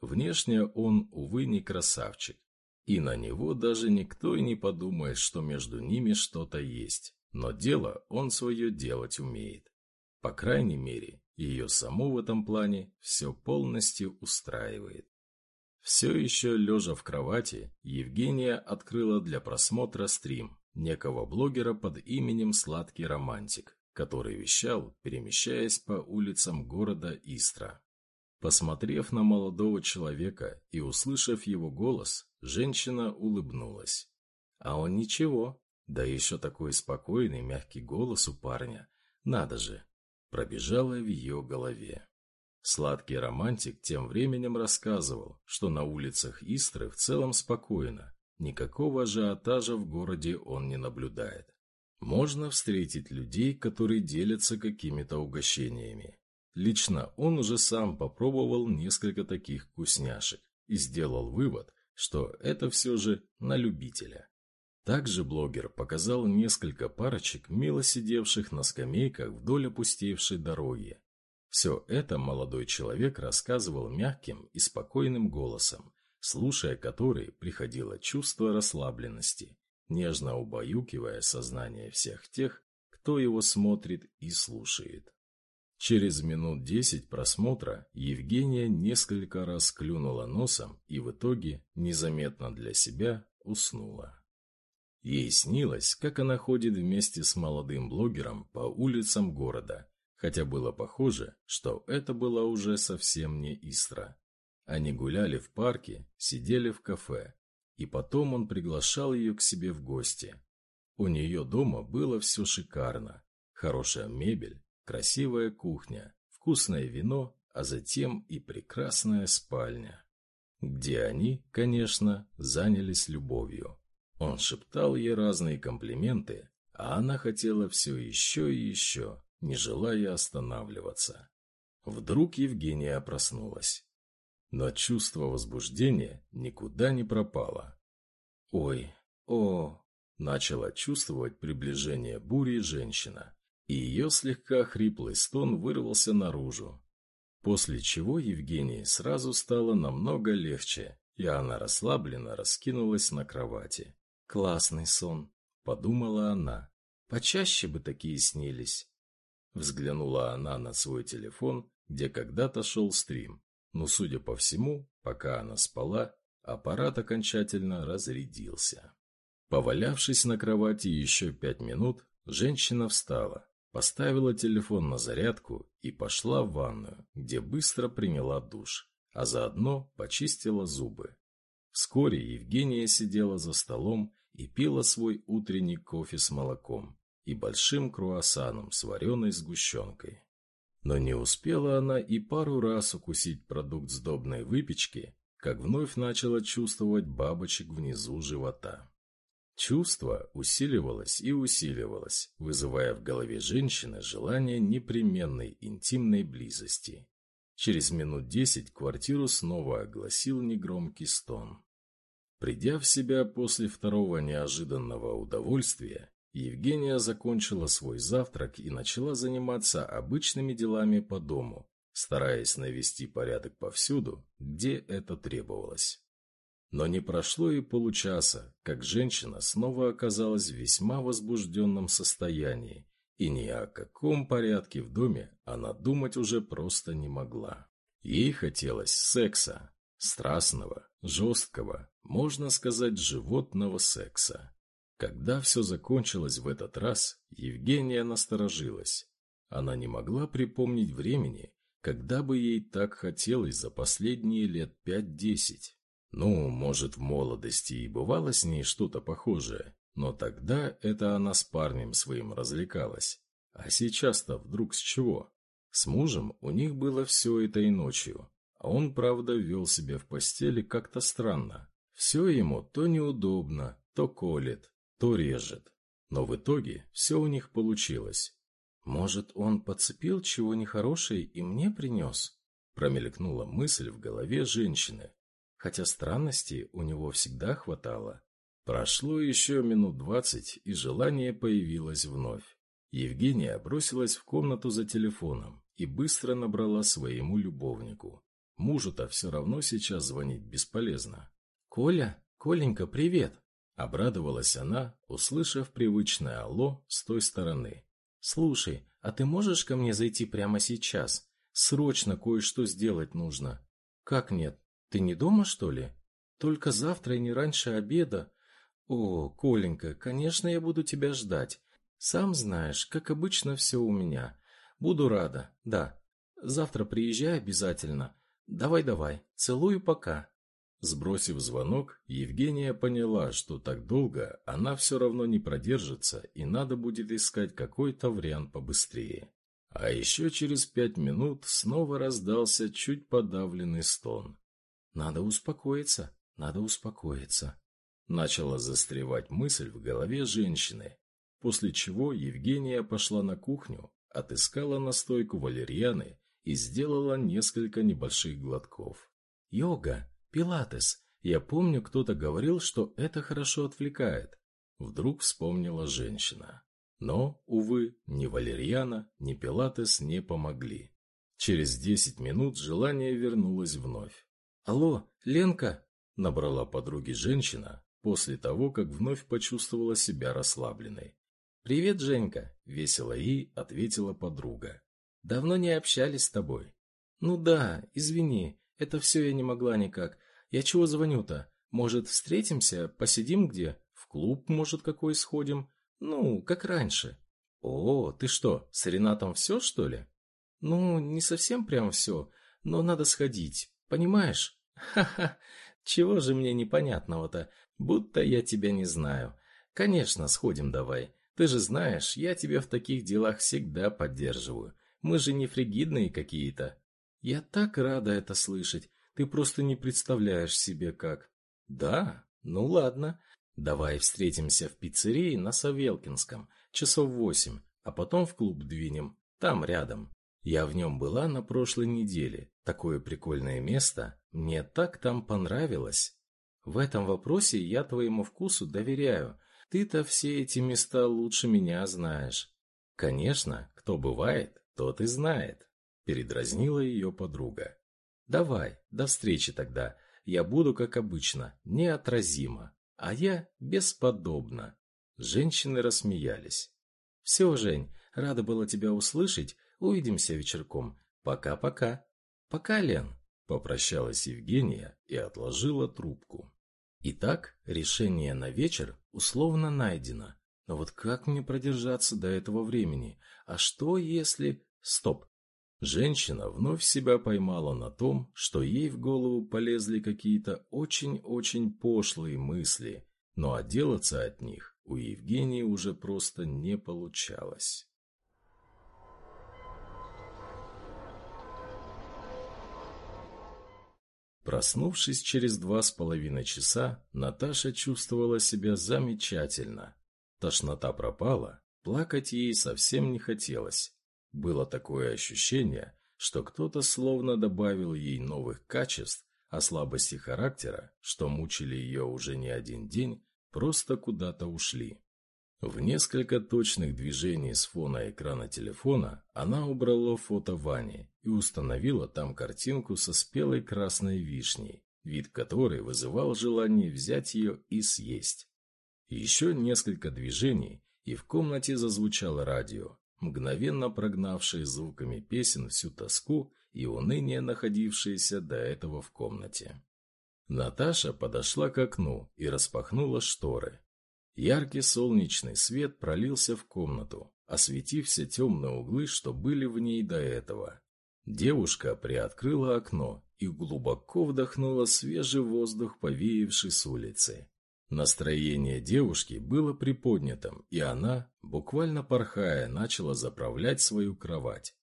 Внешне он, увы, не красавчик, и на него даже никто и не подумает, что между ними что-то есть, но дело он свое делать умеет. По крайней мере, ее саму в этом плане все полностью устраивает. Все еще лежа в кровати, Евгения открыла для просмотра стрим некого блогера под именем Сладкий Романтик, который вещал, перемещаясь по улицам города Истра. Посмотрев на молодого человека и услышав его голос, женщина улыбнулась. А он ничего, да еще такой спокойный, мягкий голос у парня. Надо же, пробежало в ее голове. Сладкий романтик тем временем рассказывал, что на улицах Истры в целом спокойно, никакого ажиотажа в городе он не наблюдает. Можно встретить людей, которые делятся какими-то угощениями. Лично он уже сам попробовал несколько таких вкусняшек и сделал вывод, что это все же на любителя. Также блогер показал несколько парочек, мило сидевших на скамейках вдоль опустевшей дороги, все это молодой человек рассказывал мягким и спокойным голосом, слушая который приходило чувство расслабленности, нежно убаюкивая сознание всех тех, кто его смотрит и слушает. Через минут десять просмотра Евгения несколько раз клюнула носом и в итоге, незаметно для себя, уснула. Ей снилось, как она ходит вместе с молодым блогером по улицам города хотя было похоже, что это была уже совсем не Истра. Они гуляли в парке, сидели в кафе, и потом он приглашал ее к себе в гости. У нее дома было все шикарно. Хорошая мебель, красивая кухня, вкусное вино, а затем и прекрасная спальня. Где они, конечно, занялись любовью. Он шептал ей разные комплименты, а она хотела все еще и еще не желая останавливаться. Вдруг Евгения проснулась. Но чувство возбуждения никуда не пропало. «Ой, о!» Начала чувствовать приближение бури женщина, и ее слегка хриплый стон вырвался наружу. После чего Евгении сразу стало намного легче, и она расслабленно раскинулась на кровати. «Классный сон», — подумала она. «Почаще бы такие снились». Взглянула она на свой телефон, где когда-то шел стрим. Но, судя по всему, пока она спала, аппарат окончательно разрядился. Повалявшись на кровати еще пять минут, женщина встала, поставила телефон на зарядку и пошла в ванную, где быстро приняла душ, а заодно почистила зубы. Вскоре Евгения сидела за столом и пила свой утренний кофе с молоком и большим круассаном с вареной сгущенкой. Но не успела она и пару раз укусить продукт сдобной выпечки, как вновь начала чувствовать бабочек внизу живота. Чувство усиливалось и усиливалось, вызывая в голове женщины желание непременной интимной близости. Через минут десять квартиру снова огласил негромкий стон. Придя в себя после второго неожиданного удовольствия, Евгения закончила свой завтрак и начала заниматься обычными делами по дому, стараясь навести порядок повсюду, где это требовалось. Но не прошло и получаса, как женщина снова оказалась в весьма возбужденном состоянии, и ни о каком порядке в доме она думать уже просто не могла. Ей хотелось секса, страстного, жесткого, можно сказать, животного секса. Когда все закончилось в этот раз, Евгения насторожилась. Она не могла припомнить времени, когда бы ей так хотелось за последние лет пять-десять. Ну, может, в молодости и бывало с ней что-то похожее, но тогда это она с парнем своим развлекалась. А сейчас-то вдруг с чего? С мужем у них было все это и ночью, а он, правда, вел себя в постели как-то странно. Все ему то неудобно, то колет, то режет. Но в итоге все у них получилось. «Может, он подцепил чего нехорошее и мне принес?» Промелькнула мысль в голове женщины, хотя странностей у него всегда хватало. Прошло еще минут двадцать, и желание появилось вновь. Евгения бросилась в комнату за телефоном и быстро набрала своему любовнику. Мужу-то все равно сейчас звонить бесполезно. «Коля? Коленька, привет!» Обрадовалась она, услышав привычное «Алло» с той стороны. «Слушай, а ты можешь ко мне зайти прямо сейчас? Срочно кое-что сделать нужно». «Как нет? Ты не дома, что ли? Только завтра и не раньше обеда. О, Коленька, конечно, я буду тебя ждать. Сам знаешь, как обычно все у меня. Буду рада, да. Завтра приезжай обязательно. Давай-давай, целую пока». Сбросив звонок, Евгения поняла, что так долго она все равно не продержится и надо будет искать какой-то вариант побыстрее. А еще через пять минут снова раздался чуть подавленный стон. «Надо успокоиться, надо успокоиться», — начала застревать мысль в голове женщины, после чего Евгения пошла на кухню, отыскала настойку валерьяны и сделала несколько небольших глотков. «Йога!» Пилатес. Я помню, кто-то говорил, что это хорошо отвлекает. Вдруг вспомнила женщина. Но, увы, ни Валерьяна, ни Пилатес не помогли. Через десять минут желание вернулось вновь. «Алло, Ленка!» – набрала подруги женщина после того, как вновь почувствовала себя расслабленной. «Привет, Женька!» – весело ей ответила подруга. «Давно не общались с тобой». «Ну да, извини, это все я не могла никак. Я чего звоню-то? Может, встретимся, посидим где? В клуб, может, какой сходим? Ну, как раньше. О, ты что, с Ренатом все, что ли? Ну, не совсем прям все, но надо сходить, понимаешь? Ха-ха, чего же мне непонятного-то? Будто я тебя не знаю. Конечно, сходим давай. Ты же знаешь, я тебя в таких делах всегда поддерживаю. Мы же не фригидные какие-то. Я так рада это слышать. Ты просто не представляешь себе как. Да? Ну ладно. Давай встретимся в пиццерии на Савелкинском, часов восемь, а потом в клуб двинем. Там рядом. Я в нем была на прошлой неделе. Такое прикольное место. Мне так там понравилось. В этом вопросе я твоему вкусу доверяю. Ты-то все эти места лучше меня знаешь. Конечно, кто бывает, тот и знает. Передразнила ее подруга. Давай, до встречи тогда. Я буду, как обычно, неотразима. А я бесподобна. Женщины рассмеялись. Все, Жень, рада была тебя услышать. Увидимся вечерком. Пока-пока. Пока, Лен. Попрощалась Евгения и отложила трубку. Итак, решение на вечер условно найдено. Но вот как мне продержаться до этого времени? А что если... Стоп! Женщина вновь себя поймала на том, что ей в голову полезли какие-то очень-очень пошлые мысли, но отделаться от них у Евгении уже просто не получалось. Проснувшись через два с половиной часа, Наташа чувствовала себя замечательно. Тошнота пропала, плакать ей совсем не хотелось. Было такое ощущение, что кто-то словно добавил ей новых качеств, а слабости характера, что мучили ее уже не один день, просто куда-то ушли. В несколько точных движений с фона экрана телефона она убрала фото Вани и установила там картинку со спелой красной вишней, вид которой вызывал желание взять ее и съесть. Еще несколько движений, и в комнате зазвучало радио, мгновенно прогнавшее звуками песен всю тоску и уныние, находившееся до этого в комнате. Наташа подошла к окну и распахнула шторы. Яркий солнечный свет пролился в комнату, осветив все темные углы, что были в ней до этого. Девушка приоткрыла окно и глубоко вдохнула свежий воздух, повеявший с улицы. Настроение девушки было приподнятым, и она, буквально порхая, начала заправлять свою кровать.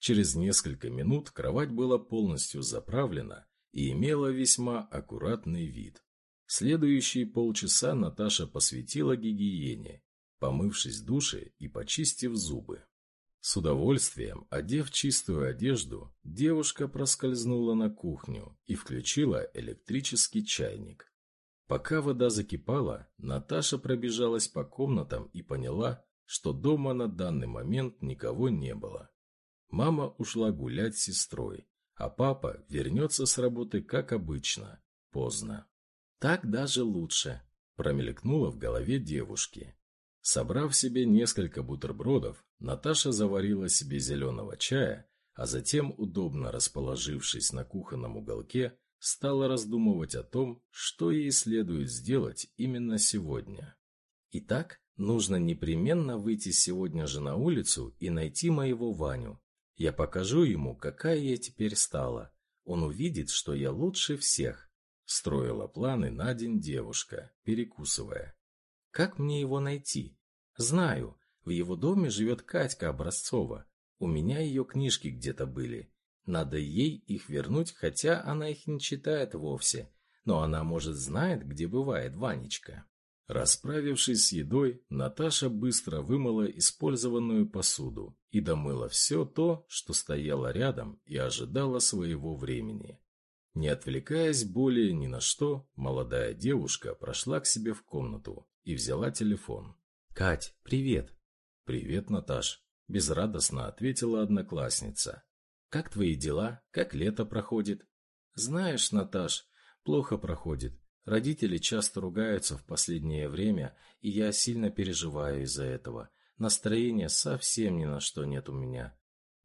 Через несколько минут кровать была полностью заправлена и имела весьма аккуратный вид. Следующие полчаса Наташа посвятила гигиене, помывшись в душе и почистив зубы. С удовольствием, одев чистую одежду, девушка проскользнула на кухню и включила электрический чайник. Пока вода закипала, Наташа пробежалась по комнатам и поняла, что дома на данный момент никого не было. Мама ушла гулять с сестрой, а папа вернется с работы, как обычно, поздно. «Так даже лучше», – промелькнуло в голове девушки. Собрав себе несколько бутербродов, Наташа заварила себе зеленого чая, а затем, удобно расположившись на кухонном уголке, стала раздумывать о том, что ей следует сделать именно сегодня. Итак, нужно непременно выйти сегодня же на улицу и найти моего Ваню. Я покажу ему, какая я теперь стала. Он увидит, что я лучше всех. Строила планы на день девушка, перекусывая. Как мне его найти? Знаю, в его доме живет Катька Образцова. У меня ее книжки где-то были. Надо ей их вернуть, хотя она их не читает вовсе. Но она, может, знает, где бывает Ванечка. Расправившись с едой, Наташа быстро вымыла использованную посуду и домыла все то, что стояло рядом и ожидало своего времени. Не отвлекаясь более ни на что, молодая девушка прошла к себе в комнату и взяла телефон. «Кать, привет!» «Привет, Наташ!» – безрадостно ответила одноклассница. Как твои дела? Как лето проходит? Знаешь, Наташ, плохо проходит. Родители часто ругаются в последнее время, и я сильно переживаю из-за этого. Настроения совсем ни на что нет у меня.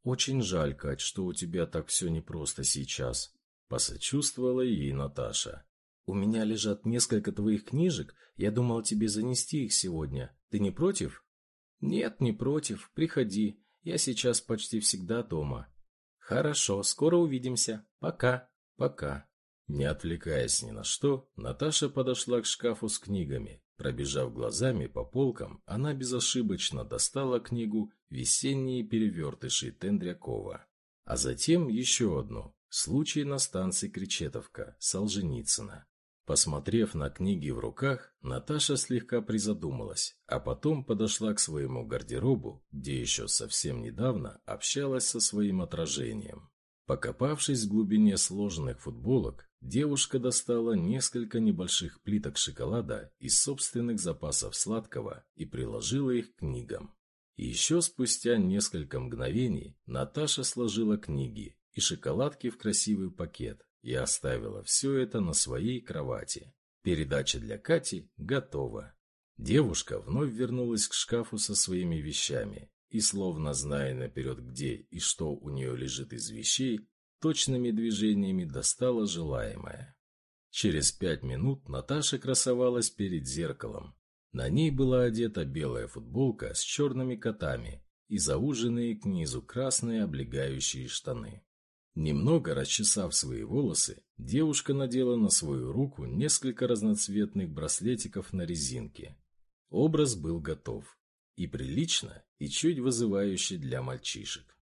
Очень жаль, Кать, что у тебя так все непросто сейчас. Посочувствовала ей Наташа. У меня лежат несколько твоих книжек, я думал тебе занести их сегодня. Ты не против? Нет, не против. Приходи. Я сейчас почти всегда дома. «Хорошо, скоро увидимся. Пока, пока». Не отвлекаясь ни на что, Наташа подошла к шкафу с книгами. Пробежав глазами по полкам, она безошибочно достала книгу «Весенние перевертыши» Тендрякова. А затем еще одну «Случай на станции Кречетовка» Солженицына. Посмотрев на книги в руках, Наташа слегка призадумалась, а потом подошла к своему гардеробу, где еще совсем недавно общалась со своим отражением. Покопавшись в глубине сложенных футболок, девушка достала несколько небольших плиток шоколада из собственных запасов сладкого и приложила их к книгам. еще спустя несколько мгновений Наташа сложила книги и шоколадки в красивый пакет, и оставила все это на своей кровати. Передача для Кати готова. Девушка вновь вернулась к шкафу со своими вещами и, словно зная наперед где и что у нее лежит из вещей, точными движениями достала желаемое. Через пять минут Наташа красовалась перед зеркалом. На ней была одета белая футболка с черными котами и зауженные к низу красные облегающие штаны. Немного расчесав свои волосы, девушка надела на свою руку несколько разноцветных браслетиков на резинке. Образ был готов. И прилично, и чуть вызывающе для мальчишек.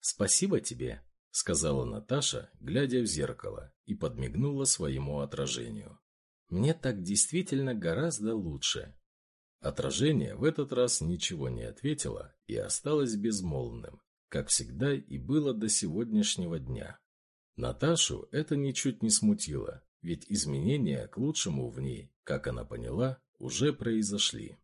«Спасибо тебе», — сказала Наташа, глядя в зеркало, и подмигнула своему отражению. «Мне так действительно гораздо лучше». Отражение в этот раз ничего не ответило и осталось безмолвным, как всегда и было до сегодняшнего дня. Наташу это ничуть не смутило, ведь изменения к лучшему в ней, как она поняла, уже произошли.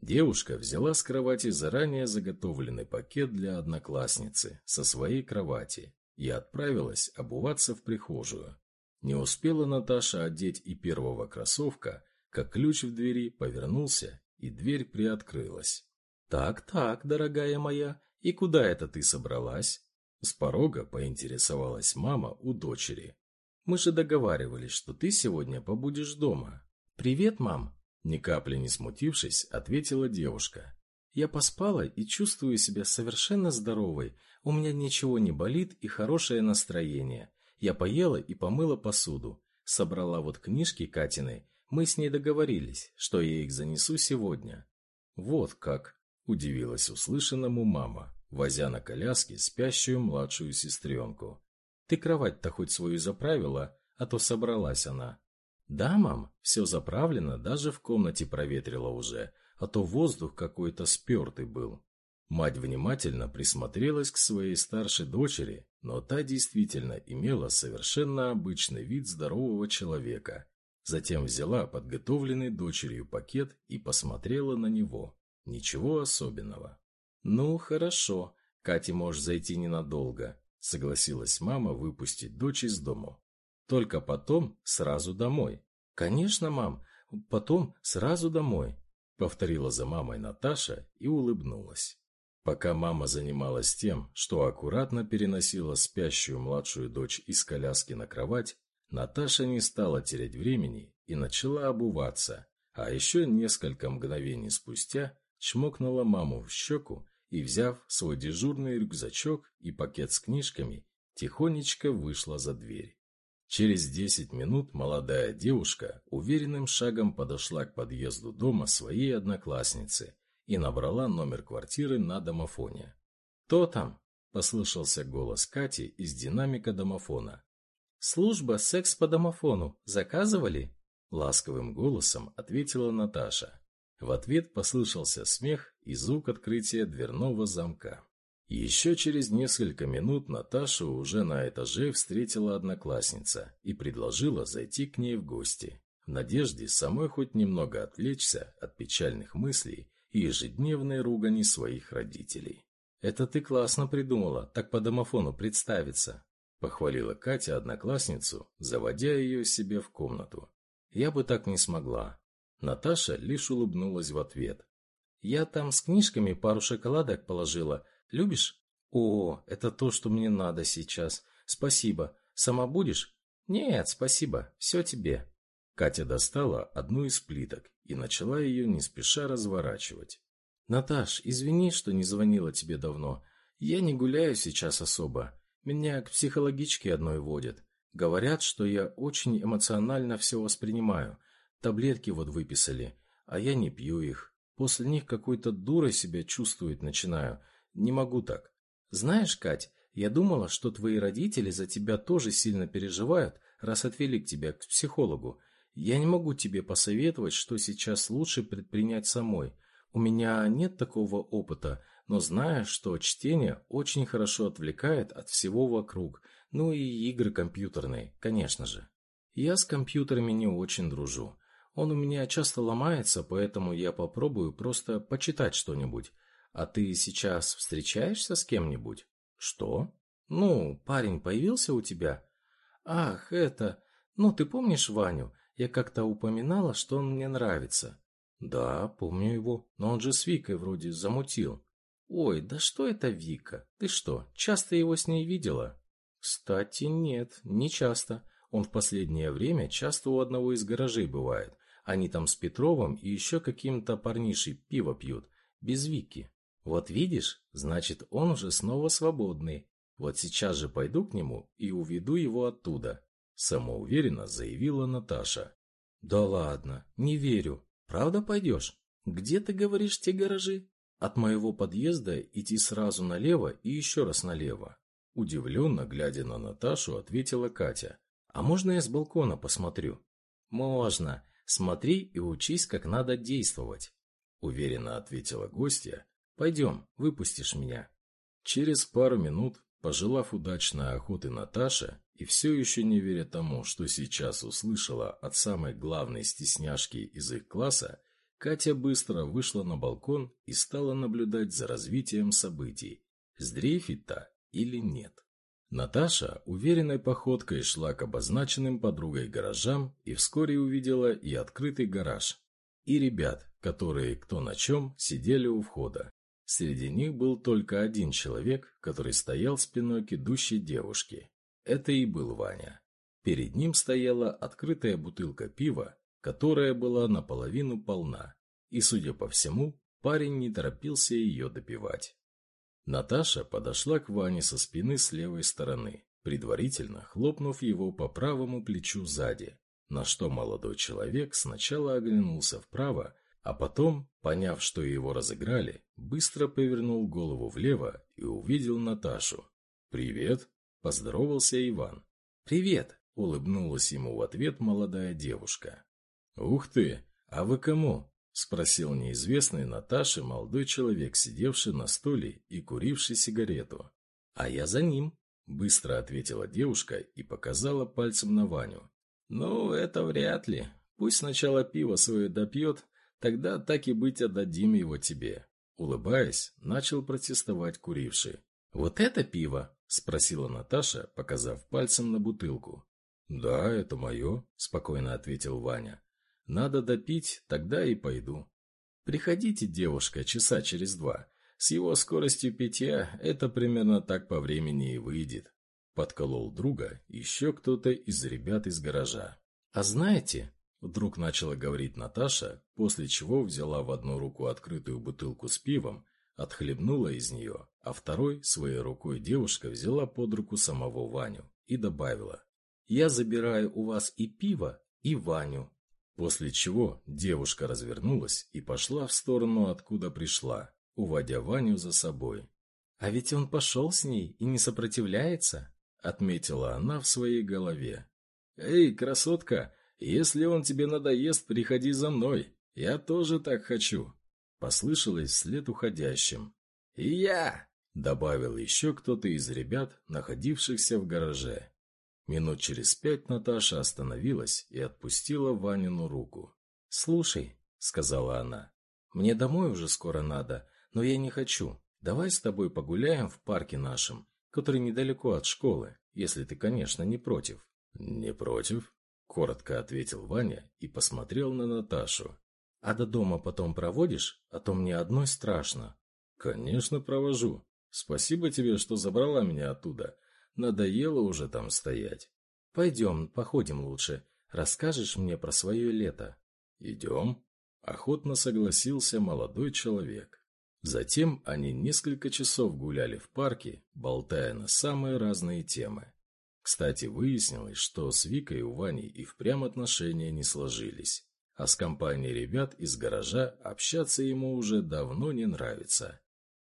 Девушка взяла с кровати заранее заготовленный пакет для одноклассницы со своей кровати и отправилась обуваться в прихожую. Не успела Наташа одеть и первого кроссовка, как ключ в двери повернулся, и дверь приоткрылась. «Так-так, дорогая моя, и куда это ты собралась?» С порога поинтересовалась мама у дочери. «Мы же договаривались, что ты сегодня побудешь дома». «Привет, мам!» Ни капли не смутившись, ответила девушка. «Я поспала и чувствую себя совершенно здоровой. У меня ничего не болит и хорошее настроение. Я поела и помыла посуду. Собрала вот книжки Катины. Мы с ней договорились, что я их занесу сегодня». «Вот как!» – удивилась услышанному мама, возя на коляске спящую младшую сестренку. «Ты кровать-то хоть свою заправила, а то собралась она». «Да, мам, все заправлено, даже в комнате проветрило уже, а то воздух какой-то спертый был». Мать внимательно присмотрелась к своей старшей дочери, но та действительно имела совершенно обычный вид здорового человека. Затем взяла подготовленный дочерью пакет и посмотрела на него. Ничего особенного. «Ну, хорошо, Кате можешь зайти ненадолго», — согласилась мама выпустить дочь из дому. Только потом сразу домой. Конечно, мам, потом сразу домой, повторила за мамой Наташа и улыбнулась. Пока мама занималась тем, что аккуратно переносила спящую младшую дочь из коляски на кровать, Наташа не стала терять времени и начала обуваться, а еще несколько мгновений спустя чмокнула маму в щеку и, взяв свой дежурный рюкзачок и пакет с книжками, тихонечко вышла за дверь. Через десять минут молодая девушка уверенным шагом подошла к подъезду дома своей одноклассницы и набрала номер квартиры на домофоне. «Кто там?» – послышался голос Кати из динамика домофона. «Служба секс по домофону. Заказывали?» – ласковым голосом ответила Наташа. В ответ послышался смех и звук открытия дверного замка. Еще через несколько минут Наташу уже на этаже встретила одноклассница и предложила зайти к ней в гости, в надежде самой хоть немного отвлечься от печальных мыслей и ежедневной ругани своих родителей. «Это ты классно придумала, так по домофону представиться», – похвалила Катя одноклассницу, заводя ее себе в комнату. «Я бы так не смогла». Наташа лишь улыбнулась в ответ. «Я там с книжками пару шоколадок положила – Любишь? О, это то, что мне надо сейчас. Спасибо. Сама будешь? Нет, спасибо. Все тебе. Катя достала одну из плиток и начала ее не спеша разворачивать. Наташ, извини, что не звонила тебе давно. Я не гуляю сейчас особо. Меня к психологичке одной водят. Говорят, что я очень эмоционально все воспринимаю. Таблетки вот выписали, а я не пью их. После них какой-то дурой себя чувствовать начинаю. Не могу так. Знаешь, Кать, я думала, что твои родители за тебя тоже сильно переживают, раз отвели к тебя к психологу. Я не могу тебе посоветовать, что сейчас лучше предпринять самой. У меня нет такого опыта, но знаю, что чтение очень хорошо отвлекает от всего вокруг, ну и игры компьютерные, конечно же. Я с компьютерами не очень дружу. Он у меня часто ломается, поэтому я попробую просто почитать что-нибудь. А ты сейчас встречаешься с кем-нибудь? Что? Ну, парень появился у тебя? Ах, это... Ну, ты помнишь Ваню? Я как-то упоминала, что он мне нравится. Да, помню его, но он же с Викой вроде замутил. Ой, да что это Вика? Ты что, часто его с ней видела? Кстати, нет, не часто. Он в последнее время часто у одного из гаражей бывает. Они там с Петровым и еще каким-то парнишей пиво пьют. Без Вики. Вот видишь, значит, он уже снова свободный. Вот сейчас же пойду к нему и уведу его оттуда», — самоуверенно заявила Наташа. «Да ладно, не верю. Правда пойдешь? Где ты говоришь те гаражи?» «От моего подъезда идти сразу налево и еще раз налево». Удивленно, глядя на Наташу, ответила Катя. «А можно я с балкона посмотрю?» «Можно. Смотри и учись, как надо действовать», — уверенно ответила гостья. «Пойдем, выпустишь меня». Через пару минут, пожелав удачной охоты Наташе и все еще не веря тому, что сейчас услышала от самой главной стесняшки из их класса, Катя быстро вышла на балкон и стала наблюдать за развитием событий. Сдрейфит-то или нет? Наташа уверенной походкой шла к обозначенным подругой гаражам и вскоре увидела и открытый гараж, и ребят, которые кто на чем сидели у входа. Среди них был только один человек, который стоял спиной к идущей девушке. Это и был Ваня. Перед ним стояла открытая бутылка пива, которая была наполовину полна, и, судя по всему, парень не торопился ее допивать. Наташа подошла к Ване со спины с левой стороны, предварительно хлопнув его по правому плечу сзади, на что молодой человек сначала оглянулся вправо, а потом, поняв, что его разыграли, быстро повернул голову влево и увидел Наташу. «Привет!» – поздоровался Иван. «Привет!» – улыбнулась ему в ответ молодая девушка. «Ух ты! А вы кому?» — спросил неизвестный Наташе молодой человек, сидевший на стуле и куривший сигарету. «А я за ним», — быстро ответила девушка и показала пальцем на Ваню. «Ну, это вряд ли. Пусть сначала пиво свое допьет, тогда так и быть отдадим его тебе». Улыбаясь, начал протестовать куривший. «Вот это пиво?» — спросила Наташа, показав пальцем на бутылку. «Да, это мое», — спокойно ответил Ваня. Надо допить, тогда и пойду. Приходите, девушка, часа через два. С его скоростью питья это примерно так по времени и выйдет. Подколол друга еще кто-то из ребят из гаража. А знаете, вдруг начала говорить Наташа, после чего взяла в одну руку открытую бутылку с пивом, отхлебнула из нее, а второй своей рукой девушка взяла под руку самого Ваню и добавила. «Я забираю у вас и пиво, и Ваню, После чего девушка развернулась и пошла в сторону, откуда пришла, уводя Ваню за собой. «А ведь он пошел с ней и не сопротивляется», — отметила она в своей голове. «Эй, красотка, если он тебе надоест, приходи за мной. Я тоже так хочу», — послышалось вслед уходящим. «И я!» — добавил еще кто-то из ребят, находившихся в гараже. Минут через пять Наташа остановилась и отпустила Ванину руку. «Слушай», — сказала она, — «мне домой уже скоро надо, но я не хочу. Давай с тобой погуляем в парке нашем, который недалеко от школы, если ты, конечно, не против». «Не против», — коротко ответил Ваня и посмотрел на Наташу. «А до дома потом проводишь? А то мне одной страшно». «Конечно, провожу. Спасибо тебе, что забрала меня оттуда. Надоело уже там стоять. Пойдем, походим лучше. Расскажешь мне про свое лето? Идем. Охотно согласился молодой человек. Затем они несколько часов гуляли в парке, болтая на самые разные темы. Кстати, выяснилось, что с Викой у Вани и впрямь отношения не сложились, а с компанией ребят из гаража общаться ему уже давно не нравится.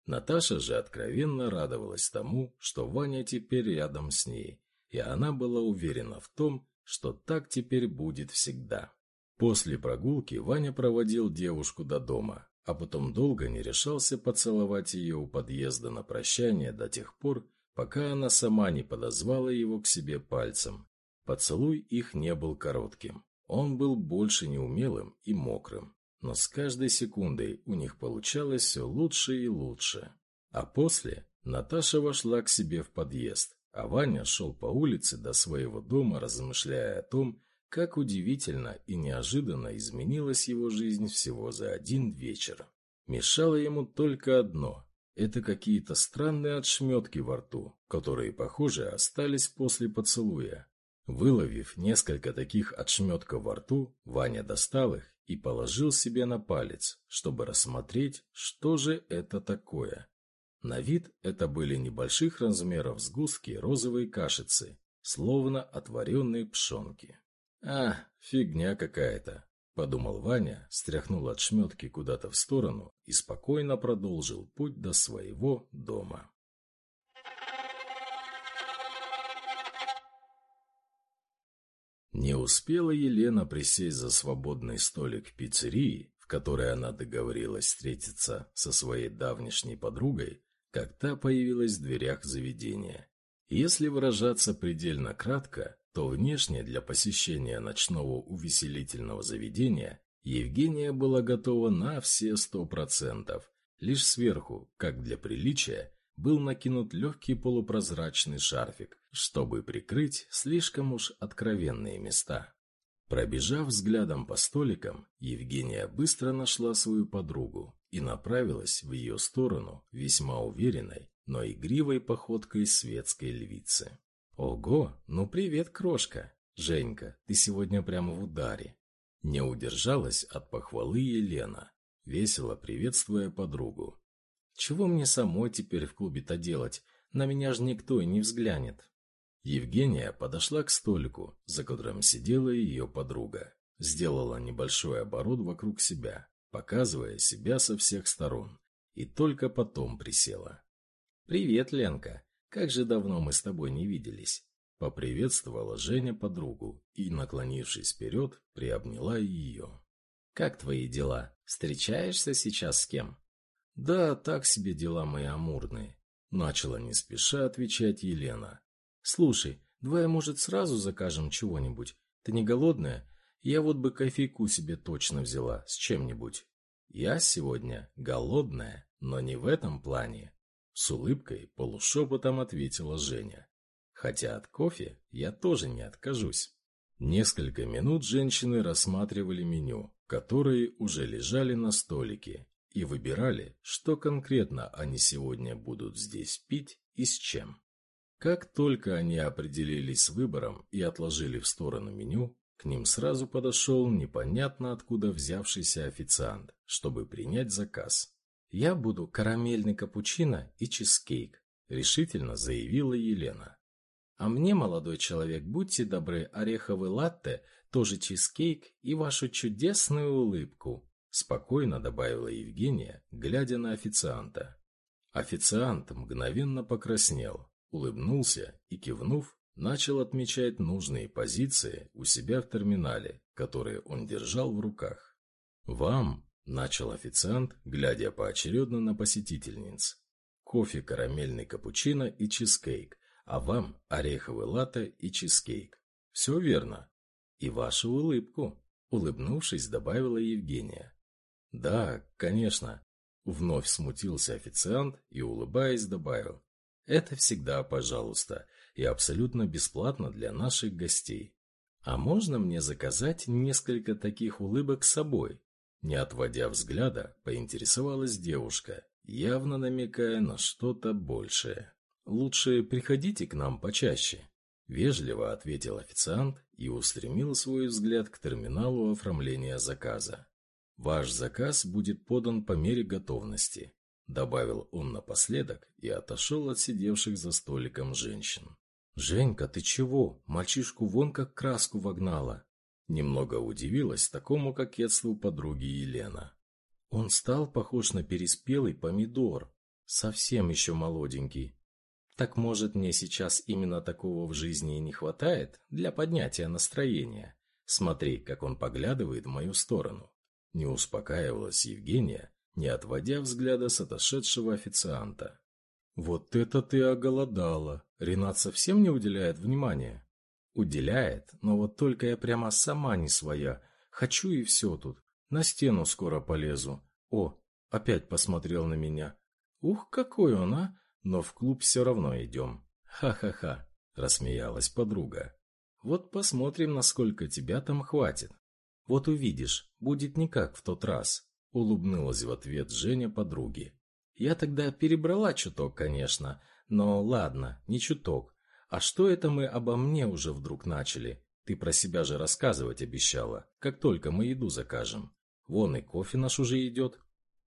Наташа же откровенно радовалась тому, что Ваня теперь рядом с ней, и она была уверена в том, что так теперь будет всегда. После прогулки Ваня проводил девушку до дома, а потом долго не решался поцеловать ее у подъезда на прощание до тех пор, пока она сама не подозвала его к себе пальцем. Поцелуй их не был коротким, он был больше неумелым и мокрым но с каждой секундой у них получалось все лучше и лучше. А после Наташа вошла к себе в подъезд, а Ваня шел по улице до своего дома, размышляя о том, как удивительно и неожиданно изменилась его жизнь всего за один вечер. Мешало ему только одно – это какие-то странные отшметки во рту, которые, похоже, остались после поцелуя. Выловив несколько таких отшметков во рту, Ваня достал их и положил себе на палец, чтобы рассмотреть, что же это такое. На вид это были небольших размеров сгустки розовой кашицы, словно отваренные пшенки. «А, фигня какая-то», — подумал Ваня, стряхнул от шметки куда-то в сторону и спокойно продолжил путь до своего дома. Не успела Елена присесть за свободный столик в пиццерии, в которой она договорилась встретиться со своей давнишней подругой, как та появилась в дверях заведения. Если выражаться предельно кратко, то внешне для посещения ночного увеселительного заведения Евгения была готова на все сто процентов. Лишь сверху, как для приличия, был накинут легкий полупрозрачный шарфик, чтобы прикрыть слишком уж откровенные места. Пробежав взглядом по столикам, Евгения быстро нашла свою подругу и направилась в ее сторону весьма уверенной, но игривой походкой светской львицы. «Ого, ну привет, крошка! Женька, ты сегодня прямо в ударе!» Не удержалась от похвалы Елена, весело приветствуя подругу. «Чего мне самой теперь в клубе-то делать? На меня же никто и не взглянет!» Евгения подошла к столику, за которым сидела ее подруга. Сделала небольшой оборот вокруг себя, показывая себя со всех сторон, и только потом присела. «Привет, Ленка! Как же давно мы с тобой не виделись!» Поприветствовала Женя подругу и, наклонившись вперед, приобняла ее. «Как твои дела? Встречаешься сейчас с кем?» «Да, так себе дела мои амурные», — начала не спеша отвечать Елена. «Слушай, давай, может, сразу закажем чего-нибудь? Ты не голодная? Я вот бы кофейку себе точно взяла, с чем-нибудь». «Я сегодня голодная, но не в этом плане», — с улыбкой полушепотом ответила Женя. «Хотя от кофе я тоже не откажусь». Несколько минут женщины рассматривали меню, которые уже лежали на столике, и выбирали, что конкретно они сегодня будут здесь пить и с чем. Как только они определились с выбором и отложили в сторону меню, к ним сразу подошел непонятно откуда взявшийся официант, чтобы принять заказ. «Я буду карамельный капучино и чизкейк», — решительно заявила Елена. «А мне, молодой человек, будьте добры, ореховый латте, тоже чизкейк и вашу чудесную улыбку», — спокойно добавила Евгения, глядя на официанта. Официант мгновенно покраснел, улыбнулся и, кивнув, начал отмечать нужные позиции у себя в терминале, которые он держал в руках. «Вам», — начал официант, глядя поочередно на посетительниц, «кофе, карамельный капучино и чизкейк, а вам ореховый латте и чизкейк. Все верно. И вашу улыбку», — улыбнувшись, добавила Евгения. «Да, конечно», — вновь смутился официант и, улыбаясь, добавил. Это всегда пожалуйста и абсолютно бесплатно для наших гостей. А можно мне заказать несколько таких улыбок с собой? Не отводя взгляда, поинтересовалась девушка, явно намекая на что-то большее. «Лучше приходите к нам почаще», — вежливо ответил официант и устремил свой взгляд к терминалу оформления заказа. «Ваш заказ будет подан по мере готовности. Добавил он напоследок и отошел от сидевших за столиком женщин. «Женька, ты чего? Мальчишку вон как краску вогнала!» Немного удивилась такому кокетству подруги Елена. Он стал похож на переспелый помидор, совсем еще молоденький. Так может мне сейчас именно такого в жизни и не хватает для поднятия настроения? Смотри, как он поглядывает в мою сторону. Не успокаивалась Евгения, не отводя взгляда с отошедшего официанта. «Вот это ты оголодала! Ренат совсем не уделяет внимания?» «Уделяет, но вот только я прямо сама не своя. Хочу и все тут. На стену скоро полезу. О, опять посмотрел на меня. Ух, какой он, а! Но в клуб все равно идем. Ха-ха-ха!» — рассмеялась подруга. «Вот посмотрим, насколько тебя там хватит. Вот увидишь, будет не как в тот раз. Улыбнулась в ответ Женя подруге. Я тогда перебрала чуток, конечно, но ладно, не чуток. А что это мы обо мне уже вдруг начали? Ты про себя же рассказывать обещала, как только мы еду закажем. Вон и кофе наш уже идет.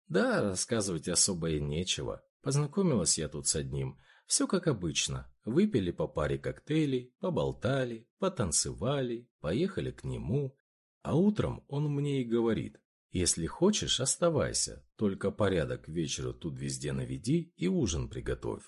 Да, рассказывать особо и нечего. Познакомилась я тут с одним. Все как обычно. Выпили по паре коктейлей, поболтали, потанцевали, поехали к нему. А утром он мне и говорит, если хочешь, оставайся, только порядок вечеру тут везде наведи и ужин приготовь.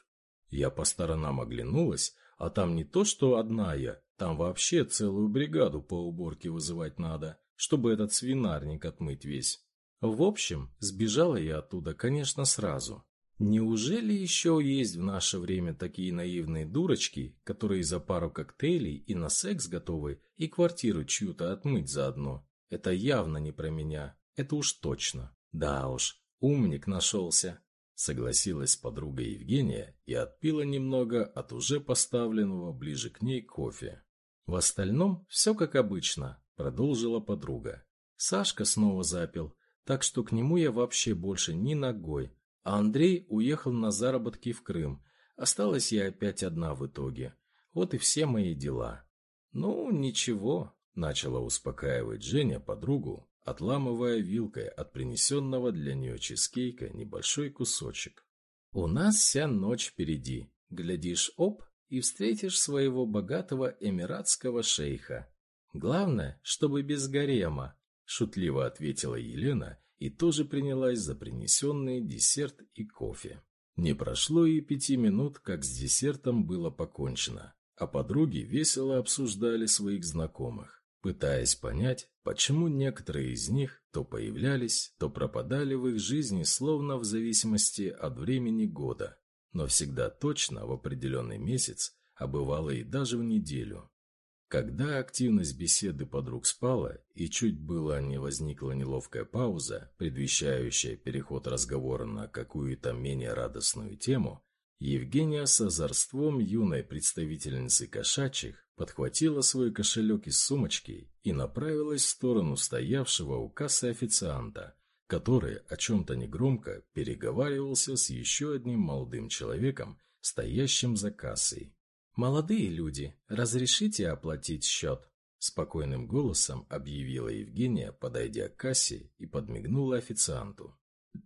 Я по сторонам оглянулась, а там не то, что одна я, там вообще целую бригаду по уборке вызывать надо, чтобы этот свинарник отмыть весь. В общем, сбежала я оттуда, конечно, сразу. Неужели еще есть в наше время такие наивные дурочки, которые за пару коктейлей и на секс готовы, и квартиру чью-то отмыть заодно? Это явно не про меня, это уж точно. Да уж, умник нашелся. Согласилась подруга Евгения и отпила немного от уже поставленного ближе к ней кофе. В остальном все как обычно, продолжила подруга. Сашка снова запил, так что к нему я вообще больше ни ногой, а Андрей уехал на заработки в Крым. Осталась я опять одна в итоге. Вот и все мои дела. Ну, ничего, начала успокаивать Женя подругу, отламывая вилкой от принесенного для нее чизкейка небольшой кусочек. У нас вся ночь впереди. Глядишь, оп, и встретишь своего богатого эмиратского шейха. Главное, чтобы без гарема, шутливо ответила Елена и тоже принялась за принесенный десерт и кофе. Не прошло и пяти минут, как с десертом было покончено, а подруги весело обсуждали своих знакомых, пытаясь понять, почему некоторые из них то появлялись, то пропадали в их жизни словно в зависимости от времени года, но всегда точно в определенный месяц, а бывало и даже в неделю. Когда активность беседы подруг спала, и чуть было не возникла неловкая пауза, предвещающая переход разговора на какую-то менее радостную тему, Евгения с озорством юной представительницы кошачьих подхватила свой кошелек из сумочки и направилась в сторону стоявшего у кассы официанта, который о чем-то негромко переговаривался с еще одним молодым человеком, стоящим за кассой. «Молодые люди, разрешите оплатить счет?» Спокойным голосом объявила Евгения, подойдя к кассе и подмигнула официанту.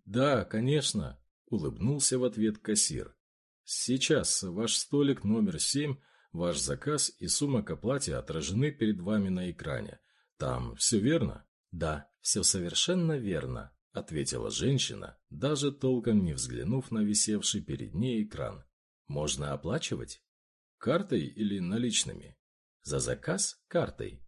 «Да, конечно», — улыбнулся в ответ кассир. «Сейчас ваш столик номер семь, ваш заказ и сумма к оплате отражены перед вами на экране. Там все верно?» «Да, все совершенно верно», — ответила женщина, даже толком не взглянув на висевший перед ней экран. «Можно оплачивать?» Картой или наличными? За заказ – картой.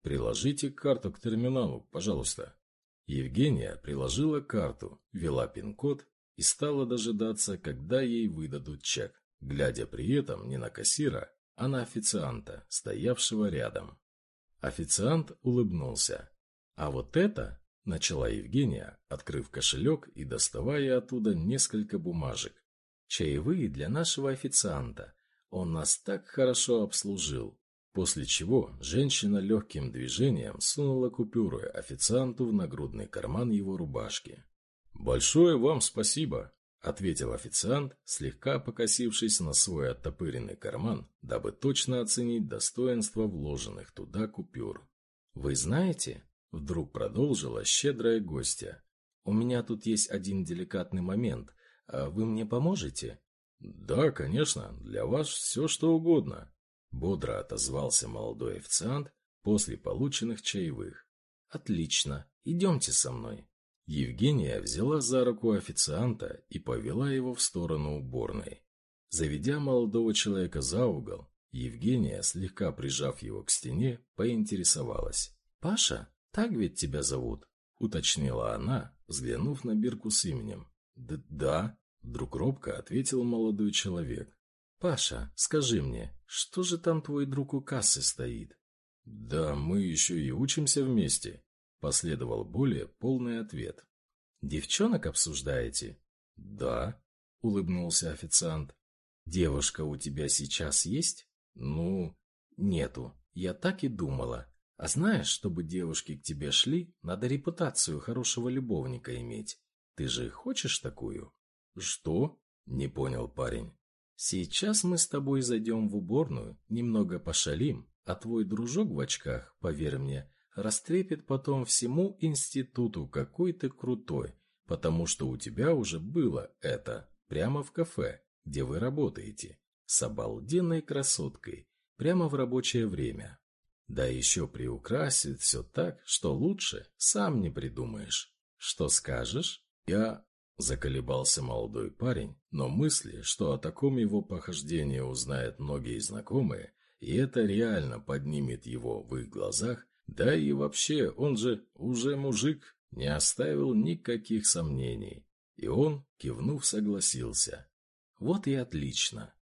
Приложите карту к терминалу, пожалуйста. Евгения приложила карту, ввела пин-код и стала дожидаться, когда ей выдадут чек, глядя при этом не на кассира, а на официанта, стоявшего рядом. Официант улыбнулся. «А вот это...» – начала Евгения, открыв кошелек и доставая оттуда несколько бумажек. «Чаевые для нашего официанта. Он нас так хорошо обслужил. После чего женщина легким движением сунула купюры официанту в нагрудный карман его рубашки. «Большое вам спасибо», — ответил официант, слегка покосившись на свой оттопыренный карман, дабы точно оценить достоинство вложенных туда купюр. «Вы знаете?» — вдруг продолжила щедрая гостья. «У меня тут есть один деликатный момент. А вы мне поможете?» «Да, конечно, для вас все что угодно», — бодро отозвался молодой официант после полученных чаевых. «Отлично, идемте со мной». Евгения взяла за руку официанта и повела его в сторону уборной. Заведя молодого человека за угол, Евгения, слегка прижав его к стене, поинтересовалась. «Паша, так ведь тебя зовут?» — уточнила она, взглянув на бирку с именем. «Да, да», Вдруг робко ответил молодой человек. «Паша, скажи мне, что же там твой друг у кассы стоит?» «Да мы еще и учимся вместе», — последовал более полный ответ. «Девчонок обсуждаете?» «Да», — улыбнулся официант. «Девушка у тебя сейчас есть?» «Ну...» «Нету. Я так и думала. А знаешь, чтобы девушки к тебе шли, надо репутацию хорошего любовника иметь. Ты же хочешь такую?» «Что?» – не понял парень. «Сейчас мы с тобой зайдем в уборную, немного пошалим, а твой дружок в очках, поверь мне, растрепет потом всему институту, какой ты крутой, потому что у тебя уже было это, прямо в кафе, где вы работаете, с обалденной красоткой, прямо в рабочее время. Да еще приукрасит все так, что лучше сам не придумаешь. Что скажешь? Я... Заколебался молодой парень, но мысли, что о таком его похождении узнают многие знакомые, и это реально поднимет его в их глазах, да и вообще, он же уже мужик, не оставил никаких сомнений. И он, кивнув, согласился. Вот и отлично.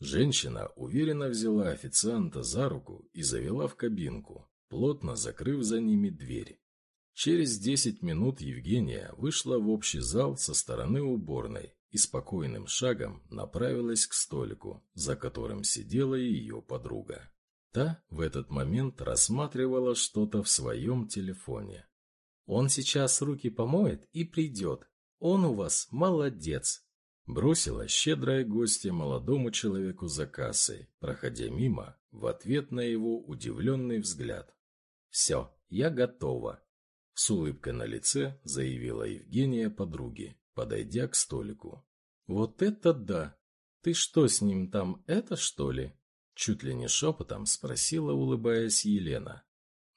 Женщина уверенно взяла официанта за руку и завела в кабинку, плотно закрыв за ними дверь. Через десять минут Евгения вышла в общий зал со стороны уборной и спокойным шагом направилась к столику, за которым сидела ее подруга. Та в этот момент рассматривала что-то в своем телефоне. «Он сейчас руки помоет и придет. Он у вас молодец!» Бросила щедрая гостья молодому человеку за кассой, проходя мимо, в ответ на его удивленный взгляд. «Все, я готова», — с улыбкой на лице заявила Евгения подруге, подойдя к столику. «Вот это да! Ты что с ним там, это что ли?» Чуть ли не шепотом спросила, улыбаясь Елена.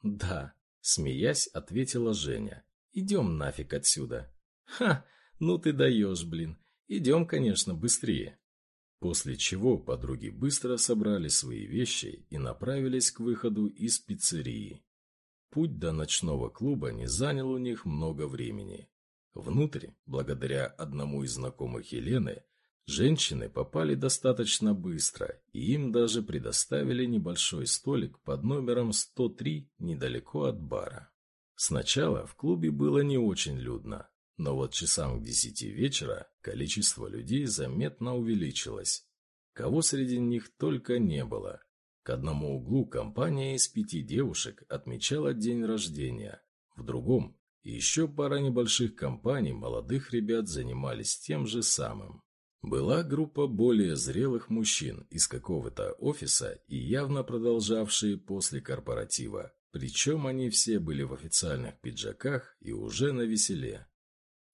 «Да», — смеясь, ответила Женя. «Идем нафиг отсюда». «Ха, ну ты даешь, блин. Идем, конечно, быстрее. После чего подруги быстро собрали свои вещи и направились к выходу из пиццерии. Путь до ночного клуба не занял у них много времени. Внутрь, благодаря одному из знакомых Елены, женщины попали достаточно быстро, и им даже предоставили небольшой столик под номером 103 недалеко от бара. Сначала в клубе было не очень людно, но вот часам к десяти вечера количество людей заметно увеличилось. Кого среди них только не было. К одному углу компания из пяти девушек отмечала день рождения. В другом еще пара небольших компаний молодых ребят занимались тем же самым. Была группа более зрелых мужчин из какого-то офиса и явно продолжавшие после корпоратива. Причем они все были в официальных пиджаках и уже на веселе.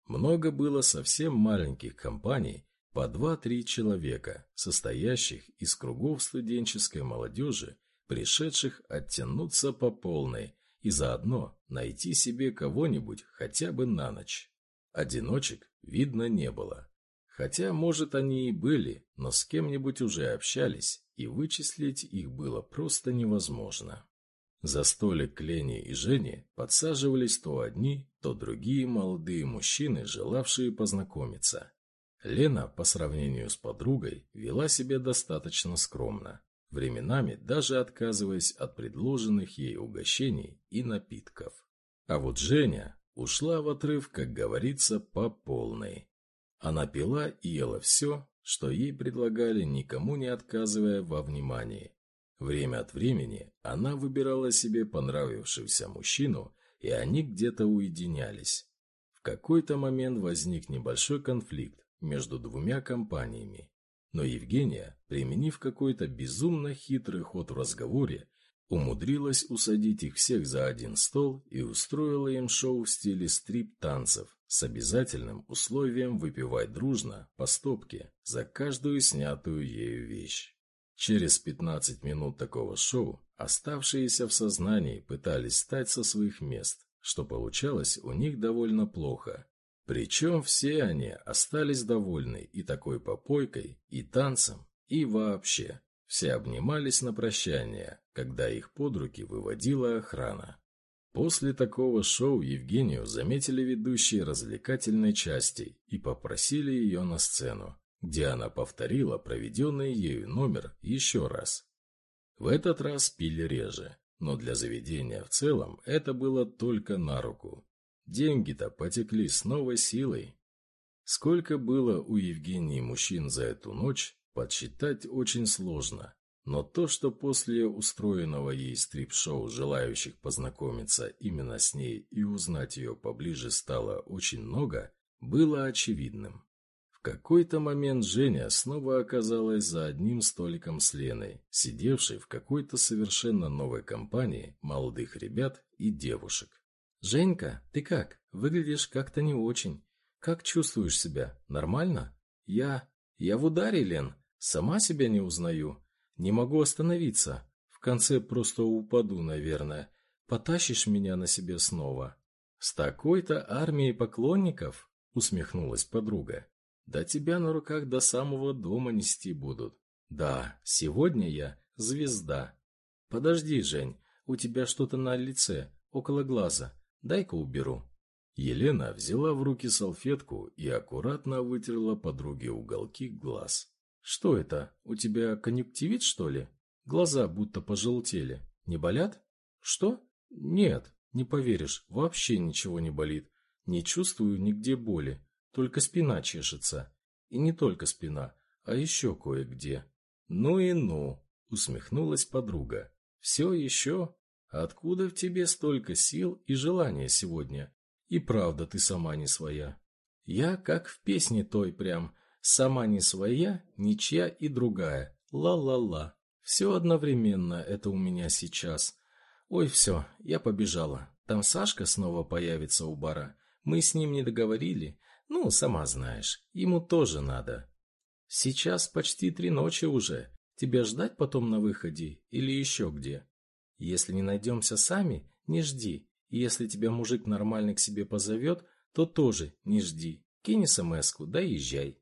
Много было совсем маленьких компаний, по два-три человека, состоящих из кругов студенческой молодежи, пришедших оттянуться по полной и заодно найти себе кого-нибудь хотя бы на ночь. Одиночек видно не было. Хотя, может, они и были, но с кем-нибудь уже общались, и вычислить их было просто невозможно. За столик Лени и Жени подсаживались то одни, то другие молодые мужчины, желавшие познакомиться. Лена, по сравнению с подругой, вела себя достаточно скромно, временами даже отказываясь от предложенных ей угощений и напитков. А вот Женя ушла в отрыв, как говорится, по полной. Она пила и ела все, что ей предлагали, никому не отказывая во внимании, Время от времени она выбирала себе понравившегося мужчину, и они где-то уединялись. В какой-то момент возник небольшой конфликт между двумя компаниями. Но Евгения, применив какой-то безумно хитрый ход в разговоре, умудрилась усадить их всех за один стол и устроила им шоу в стиле стрип-танцев с обязательным условием выпивать дружно по стопке за каждую снятую ею вещь. Через 15 минут такого шоу оставшиеся в сознании пытались встать со своих мест, что получалось у них довольно плохо. Причем все они остались довольны и такой попойкой, и танцем, и вообще. Все обнимались на прощание, когда их под руки выводила охрана. После такого шоу Евгению заметили ведущие развлекательной части и попросили ее на сцену где она повторила проведенный ею номер еще раз. В этот раз пили реже, но для заведения в целом это было только на руку. Деньги-то потекли с новой силой. Сколько было у Евгении мужчин за эту ночь, подсчитать очень сложно. Но то, что после устроенного ей стрип-шоу желающих познакомиться именно с ней и узнать ее поближе стало очень много, было очевидным В какой-то момент Женя снова оказалась за одним столиком с Леной, сидевшей в какой-то совершенно новой компании молодых ребят и девушек. «Женька, ты как? Выглядишь как-то не очень. Как чувствуешь себя? Нормально?» «Я... я в ударе, Лен. Сама себя не узнаю. Не могу остановиться. В конце просто упаду, наверное. Потащишь меня на себе снова?» «С такой-то армией поклонников?» — усмехнулась подруга. Да тебя на руках до самого дома нести будут. Да, сегодня я звезда. Подожди, Жень, у тебя что-то на лице, около глаза. Дай-ка уберу. Елена взяла в руки салфетку и аккуратно вытерла подруге уголки глаз. Что это? У тебя конъюнктивит, что ли? Глаза будто пожелтели. Не болят? Что? Нет, не поверишь, вообще ничего не болит. Не чувствую нигде боли. Только спина чешется. И не только спина, а еще кое-где. Ну и ну, усмехнулась подруга. Все еще? Откуда в тебе столько сил и желания сегодня? И правда ты сама не своя. Я как в песне той прям. Сама не своя, ничья и другая. Ла-ла-ла. Все одновременно это у меня сейчас. Ой, все, я побежала. Там Сашка снова появится у бара. Мы с ним не договорили. Ну, сама знаешь, ему тоже надо. Сейчас почти три ночи уже. Тебя ждать потом на выходе или еще где? Если не найдемся сами, не жди. И если тебя мужик нормальный к себе позовет, то тоже не жди. Кинь смс-ку, да езжай.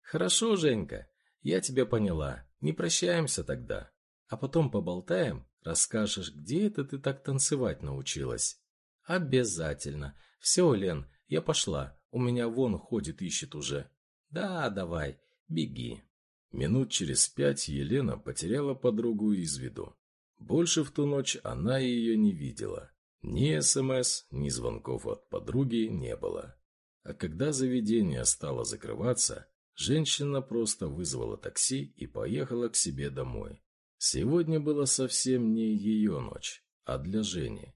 Хорошо, Женька, я тебя поняла. Не прощаемся тогда. А потом поболтаем, расскажешь, где это ты так танцевать научилась. Обязательно. Все, Лен, я пошла. У меня вон ходит, ищет уже. Да, давай, беги. Минут через пять Елена потеряла подругу из виду. Больше в ту ночь она ее не видела. Ни СМС, ни звонков от подруги не было. А когда заведение стало закрываться, женщина просто вызвала такси и поехала к себе домой. Сегодня была совсем не ее ночь, а для Жени.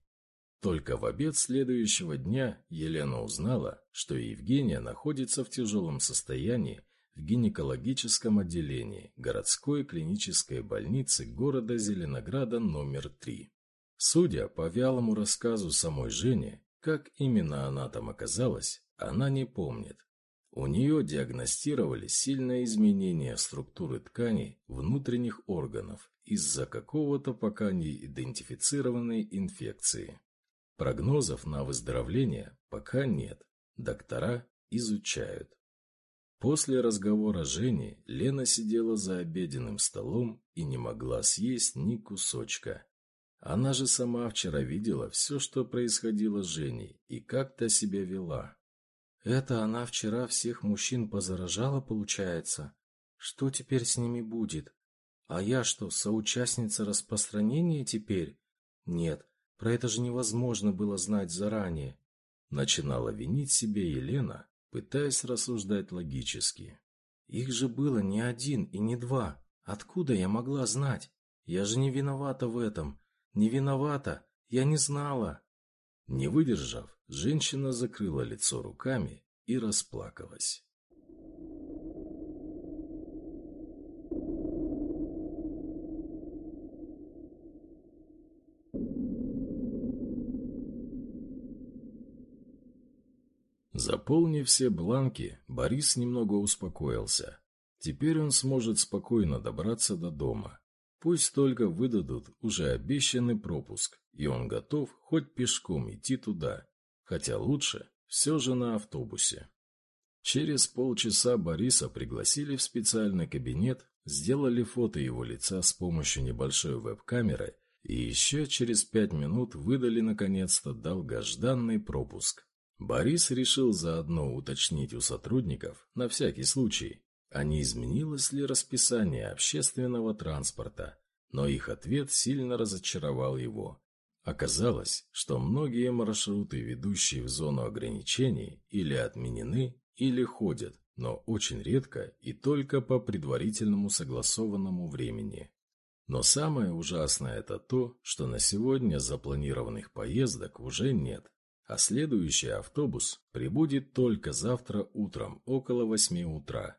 Только в обед следующего дня Елена узнала, что Евгения находится в тяжелом состоянии в гинекологическом отделении городской клинической больницы города Зеленограда номер 3. Судя по вялому рассказу самой Жени, как именно она там оказалась, она не помнит. У нее диагностировали сильное изменение структуры тканей внутренних органов из-за какого-то пока не идентифицированной инфекции. Прогнозов на выздоровление пока нет. Доктора изучают. После разговора Жени Лена сидела за обеденным столом и не могла съесть ни кусочка. Она же сама вчера видела все, что происходило с Женей, и как-то себя вела. «Это она вчера всех мужчин позаражала, получается? Что теперь с ними будет? А я что, соучастница распространения теперь? Нет, про это же невозможно было знать заранее. Начинала винить себе Елена, пытаясь рассуждать логически. Их же было не один и не два. Откуда я могла знать? Я же не виновата в этом. Не виновата. Я не знала. Не выдержав, женщина закрыла лицо руками и расплакалась. Заполнив все бланки, Борис немного успокоился. Теперь он сможет спокойно добраться до дома. Пусть только выдадут уже обещанный пропуск, и он готов хоть пешком идти туда, хотя лучше все же на автобусе. Через полчаса Бориса пригласили в специальный кабинет, сделали фото его лица с помощью небольшой веб-камеры и еще через пять минут выдали наконец-то долгожданный пропуск. Борис решил заодно уточнить у сотрудников, на всякий случай, а не изменилось ли расписание общественного транспорта, но их ответ сильно разочаровал его. Оказалось, что многие маршруты, ведущие в зону ограничений, или отменены, или ходят, но очень редко и только по предварительному согласованному времени. Но самое ужасное это то, что на сегодня запланированных поездок уже нет. А следующий автобус прибудет только завтра утром около восьми утра.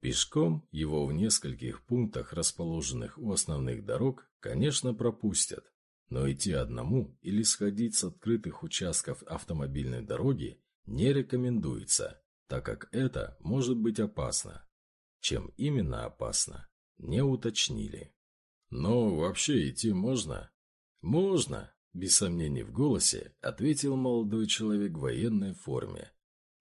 Пешком его в нескольких пунктах, расположенных у основных дорог, конечно, пропустят, но идти одному или сходить с открытых участков автомобильной дороги не рекомендуется, так как это может быть опасно. Чем именно опасно, не уточнили. Но вообще идти можно? Можно, без сомнений в голосе, ответил молодой человек в военной форме.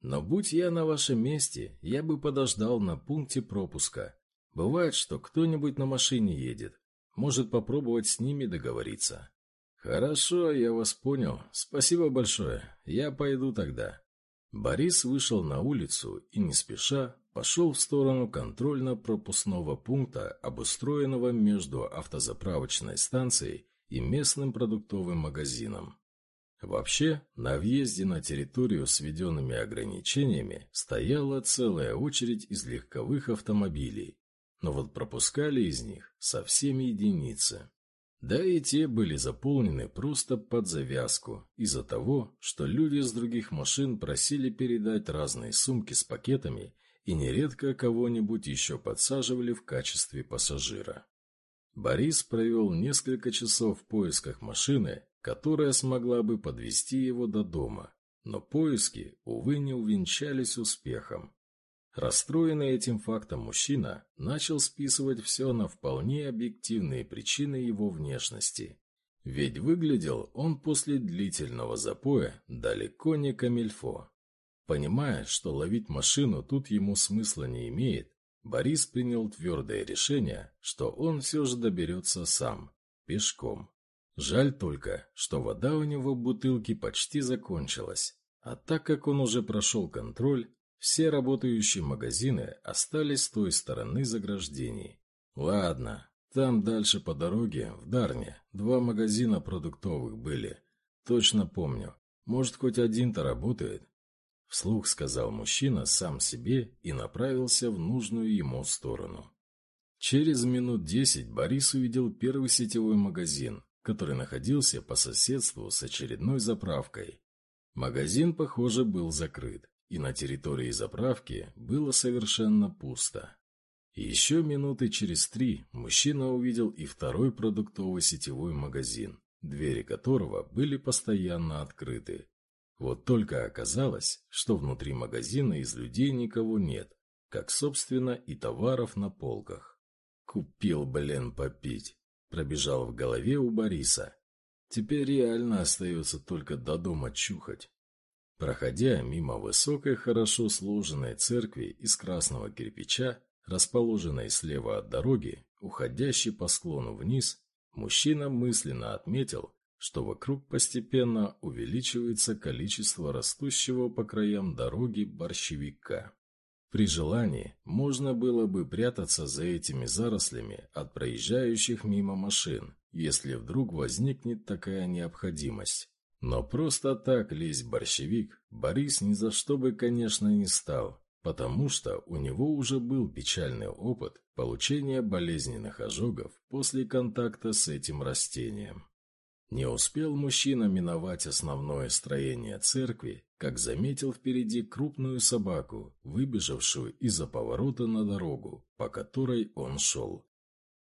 Но будь я на вашем месте, я бы подождал на пункте пропуска. Бывает, что кто-нибудь на машине едет. Может попробовать с ними договориться. Хорошо, я вас понял. Спасибо большое. Я пойду тогда. Борис вышел на улицу и, не спеша, пошел в сторону контрольно-пропускного пункта, обустроенного между автозаправочной станцией и местным продуктовым магазином. Вообще, на въезде на территорию с введенными ограничениями стояла целая очередь из легковых автомобилей, но вот пропускали из них совсем единицы. Да и те были заполнены просто под завязку, из-за того, что люди с других машин просили передать разные сумки с пакетами и нередко кого-нибудь еще подсаживали в качестве пассажира. Борис провел несколько часов в поисках машины, которая смогла бы подвести его до дома, но поиски, увы, не увенчались успехом. Расстроенный этим фактом мужчина начал списывать все на вполне объективные причины его внешности. Ведь выглядел он после длительного запоя далеко не камильфо. Понимая, что ловить машину тут ему смысла не имеет, Борис принял твердое решение, что он все же доберется сам, пешком. Жаль только, что вода у него в бутылке почти закончилась, а так как он уже прошел контроль, все работающие магазины остались с той стороны заграждений. Ладно, там дальше по дороге, в Дарне, два магазина продуктовых были. Точно помню. Может, хоть один-то работает? Вслух сказал мужчина сам себе и направился в нужную ему сторону. Через минут десять Борис увидел первый сетевой магазин, который находился по соседству с очередной заправкой. Магазин, похоже, был закрыт и на территории заправки было совершенно пусто. Еще минуты через три мужчина увидел и второй продуктовый сетевой магазин, двери которого были постоянно открыты. Вот только оказалось, что внутри магазина из людей никого нет, как, собственно, и товаров на полках. «Купил, блин, попить», — пробежал в голове у Бориса. «Теперь реально остается только до дома чухать». Проходя мимо высокой, хорошо сложенной церкви из красного кирпича, расположенной слева от дороги, уходящей по склону вниз, мужчина мысленно отметил, что вокруг постепенно увеличивается количество растущего по краям дороги борщевика. При желании можно было бы прятаться за этими зарослями от проезжающих мимо машин, если вдруг возникнет такая необходимость. Но просто так лезть борщевик Борис ни за что бы, конечно, не стал, потому что у него уже был печальный опыт получения болезненных ожогов после контакта с этим растением. Не успел мужчина миновать основное строение церкви, как заметил впереди крупную собаку, выбежавшую из-за поворота на дорогу, по которой он шел.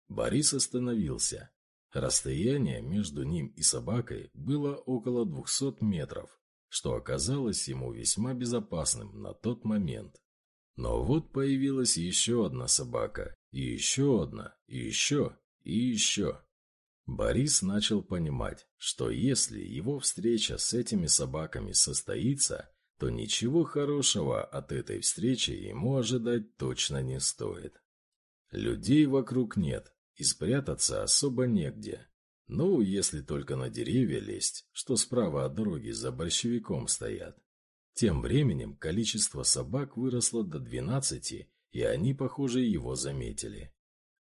Борис остановился, Расстояние между ним и собакой было около двухсот метров, что оказалось ему весьма безопасным на тот момент. Но вот появилась еще одна собака, и еще одна, и еще, и еще. Борис начал понимать, что если его встреча с этими собаками состоится, то ничего хорошего от этой встречи ему ожидать точно не стоит. Людей вокруг нет, и спрятаться особо негде. Ну, если только на деревья лезть, что справа от дороги за большевиком стоят. Тем временем количество собак выросло до двенадцати, и они, похоже, его заметили.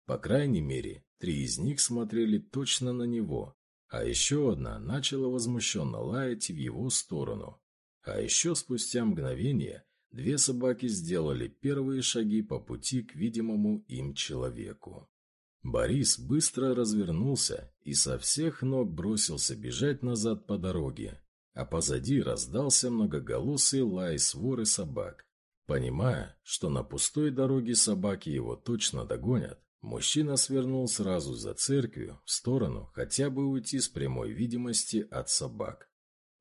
По крайней мере, три из них смотрели точно на него, а еще одна начала возмущенно лаять в его сторону. А еще спустя мгновение две собаки сделали первые шаги по пути к видимому им человеку. Борис быстро развернулся и со всех ног бросился бежать назад по дороге. а позади раздался многоголосый лай своры собак. Понимая, что на пустой дороге собаки его точно догонят, мужчина свернул сразу за церковью в сторону хотя бы уйти с прямой видимости от собак.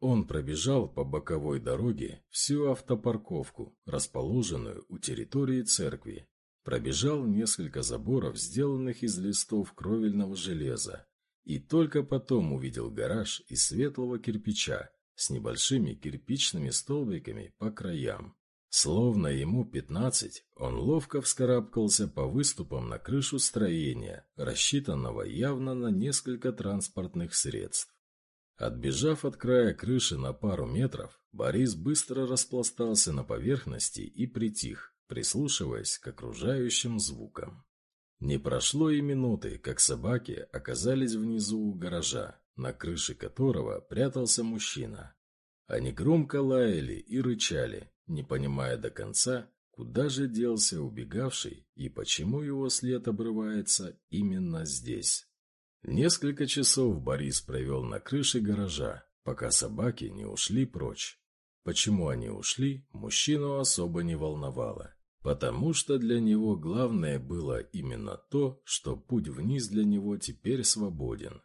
Он пробежал по боковой дороге всю автопарковку, расположенную у территории церкви. Пробежал несколько заборов, сделанных из листов кровельного железа, и только потом увидел гараж из светлого кирпича с небольшими кирпичными столбиками по краям. Словно ему пятнадцать, он ловко вскарабкался по выступам на крышу строения, рассчитанного явно на несколько транспортных средств. Отбежав от края крыши на пару метров, Борис быстро распластался на поверхности и притих, прислушиваясь к окружающим звукам. Не прошло и минуты, как собаки оказались внизу у гаража, на крыше которого прятался мужчина. Они громко лаяли и рычали, не понимая до конца, куда же делся убегавший и почему его след обрывается именно здесь. Несколько часов Борис провел на крыше гаража, пока собаки не ушли прочь. Почему они ушли, мужчину особо не волновало. Потому что для него главное было именно то, что путь вниз для него теперь свободен.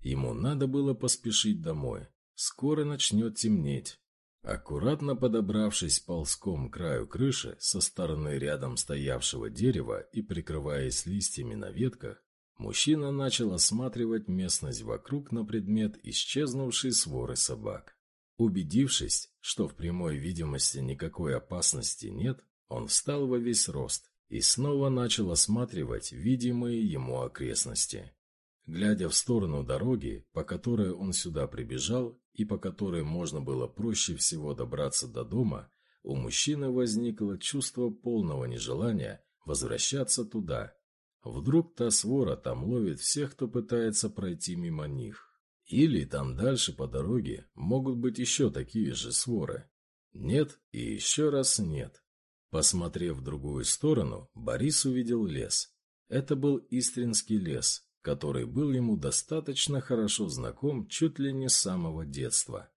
Ему надо было поспешить домой. Скоро начнет темнеть. Аккуратно подобравшись ползком к краю крыши со стороны рядом стоявшего дерева и прикрываясь листьями на ветках, Мужчина начал осматривать местность вокруг на предмет исчезнувшей своры собак. Убедившись, что в прямой видимости никакой опасности нет, он встал во весь рост и снова начал осматривать видимые ему окрестности. Глядя в сторону дороги, по которой он сюда прибежал и по которой можно было проще всего добраться до дома, у мужчины возникло чувство полного нежелания возвращаться туда, Вдруг та свора там ловит всех, кто пытается пройти мимо них. Или там дальше по дороге могут быть еще такие же своры. Нет и еще раз нет. Посмотрев в другую сторону, Борис увидел лес. Это был Истринский лес, который был ему достаточно хорошо знаком чуть ли не с самого детства.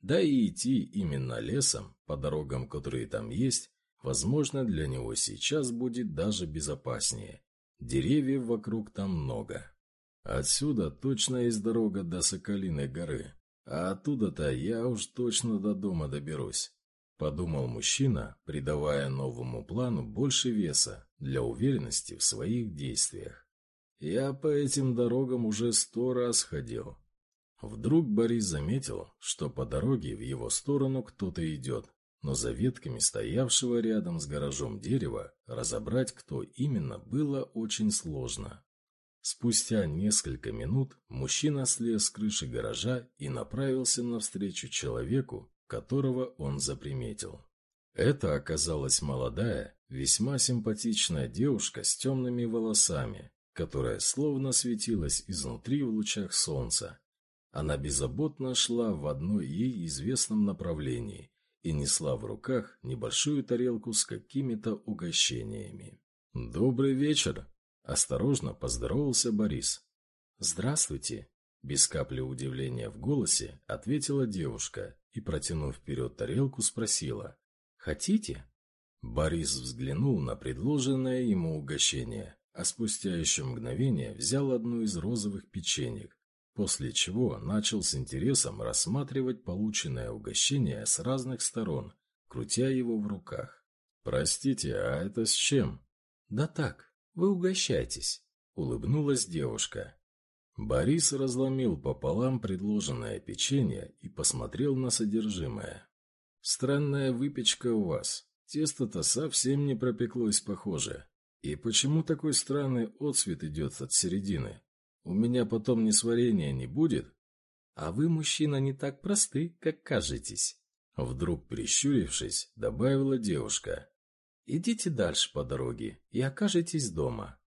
Да и идти именно лесом, по дорогам, которые там есть, возможно, для него сейчас будет даже безопаснее. Деревьев вокруг там много. Отсюда точно есть дорога до Соколиной горы, а оттуда-то я уж точно до дома доберусь. Подумал мужчина, придавая новому плану больше веса для уверенности в своих действиях. Я по этим дорогам уже сто раз ходил. Вдруг Борис заметил, что по дороге в его сторону кто-то идет но за ветками стоявшего рядом с гаражом дерева разобрать, кто именно, было очень сложно. Спустя несколько минут мужчина слез с крыши гаража и направился навстречу человеку, которого он заприметил. Это оказалась молодая, весьма симпатичная девушка с темными волосами, которая словно светилась изнутри в лучах солнца. Она беззаботно шла в одной ей известном направлении, и несла в руках небольшую тарелку с какими-то угощениями. «Добрый вечер!» – осторожно поздоровался Борис. «Здравствуйте!» – без капли удивления в голосе ответила девушка и, протянув вперед тарелку, спросила. «Хотите?» Борис взглянул на предложенное ему угощение, а спустя еще мгновение взял одну из розовых печенек после чего начал с интересом рассматривать полученное угощение с разных сторон, крутя его в руках. «Простите, а это с чем?» «Да так, вы угощайтесь», — улыбнулась девушка. Борис разломил пополам предложенное печенье и посмотрел на содержимое. «Странная выпечка у вас. Тесто-то совсем не пропеклось, похоже. И почему такой странный отсвет идет от середины?» У меня потом несварения не будет? А вы, мужчина, не так просты, как кажетесь. Вдруг прищурившись, добавила девушка. Идите дальше по дороге и окажетесь дома.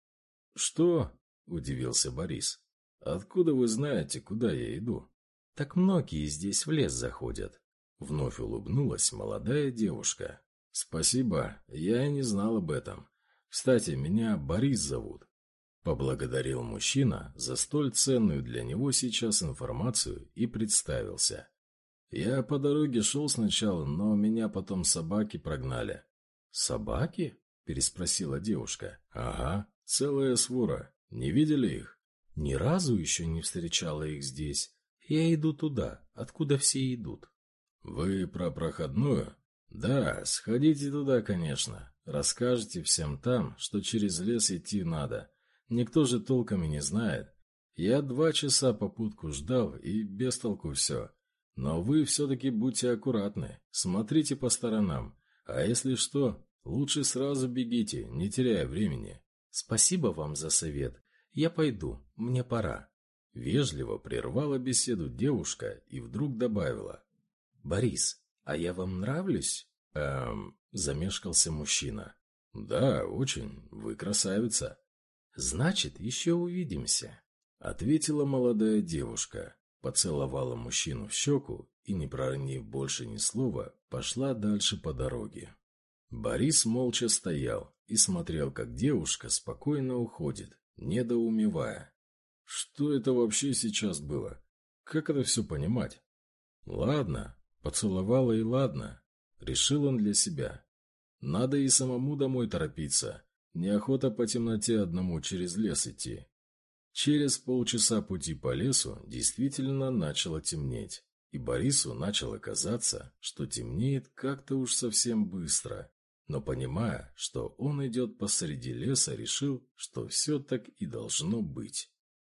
Что? Удивился Борис. Откуда вы знаете, куда я иду? Так многие здесь в лес заходят. Вновь улыбнулась молодая девушка. Спасибо, я и не знал об этом. Кстати, меня Борис зовут. Поблагодарил мужчина за столь ценную для него сейчас информацию и представился. Я по дороге шел сначала, но меня потом собаки прогнали. «Собаки?» — переспросила девушка. «Ага, целая свора. Не видели их?» «Ни разу еще не встречала их здесь. Я иду туда, откуда все идут». «Вы про проходную?» «Да, сходите туда, конечно. Расскажете всем там, что через лес идти надо. Никто же толком и не знает. Я два часа попутку ждал, и без толку все. Но вы все-таки будьте аккуратны, смотрите по сторонам. А если что, лучше сразу бегите, не теряя времени. Спасибо вам за совет. Я пойду, мне пора. Вежливо прервала беседу девушка и вдруг добавила. «Борис, а я вам нравлюсь?» «Эм...» — замешкался мужчина. «Да, очень. Вы красавица». «Значит, еще увидимся», — ответила молодая девушка, поцеловала мужчину в щеку и, не проронив больше ни слова, пошла дальше по дороге. Борис молча стоял и смотрел, как девушка спокойно уходит, недоумевая. Что это вообще сейчас было? Как это все понимать? Ладно, поцеловала и ладно, решил он для себя. Надо и самому домой торопиться, неохота по темноте одному через лес идти. Через полчаса пути по лесу действительно начало темнеть, и Борису начало казаться, что темнеет как-то уж совсем быстро. Но понимая, что он идет посреди леса, решил, что все так и должно быть.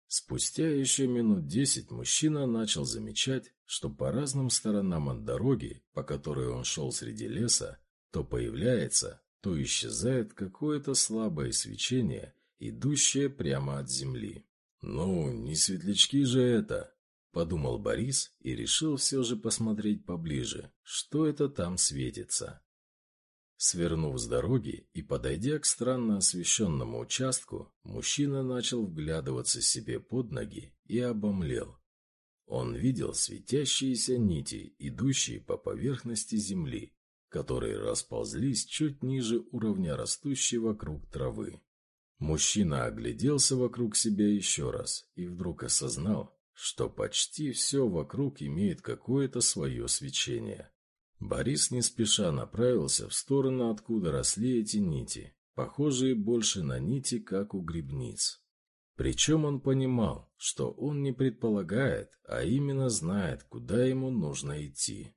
Спустя еще минут десять мужчина начал замечать, что по разным сторонам от дороги, по которой он шел среди леса, то появляется, то исчезает какое-то слабое свечение, идущее прямо от земли. «Ну, не светлячки же это!» — подумал Борис и решил все же посмотреть поближе, что это там светится. Свернув с дороги и подойдя к странно освещенному участку, мужчина начал вглядываться себе под ноги и обомлел. Он видел светящиеся нити, идущие по поверхности земли, которые расползлись чуть ниже уровня растущей вокруг травы. Мужчина огляделся вокруг себя еще раз и вдруг осознал, что почти все вокруг имеет какое-то свое свечение. Борис не спеша направился в сторону, откуда росли эти нити, похожие больше на нити, как у грибниц. Причем он понимал, что он не предполагает, а именно знает, куда ему нужно идти.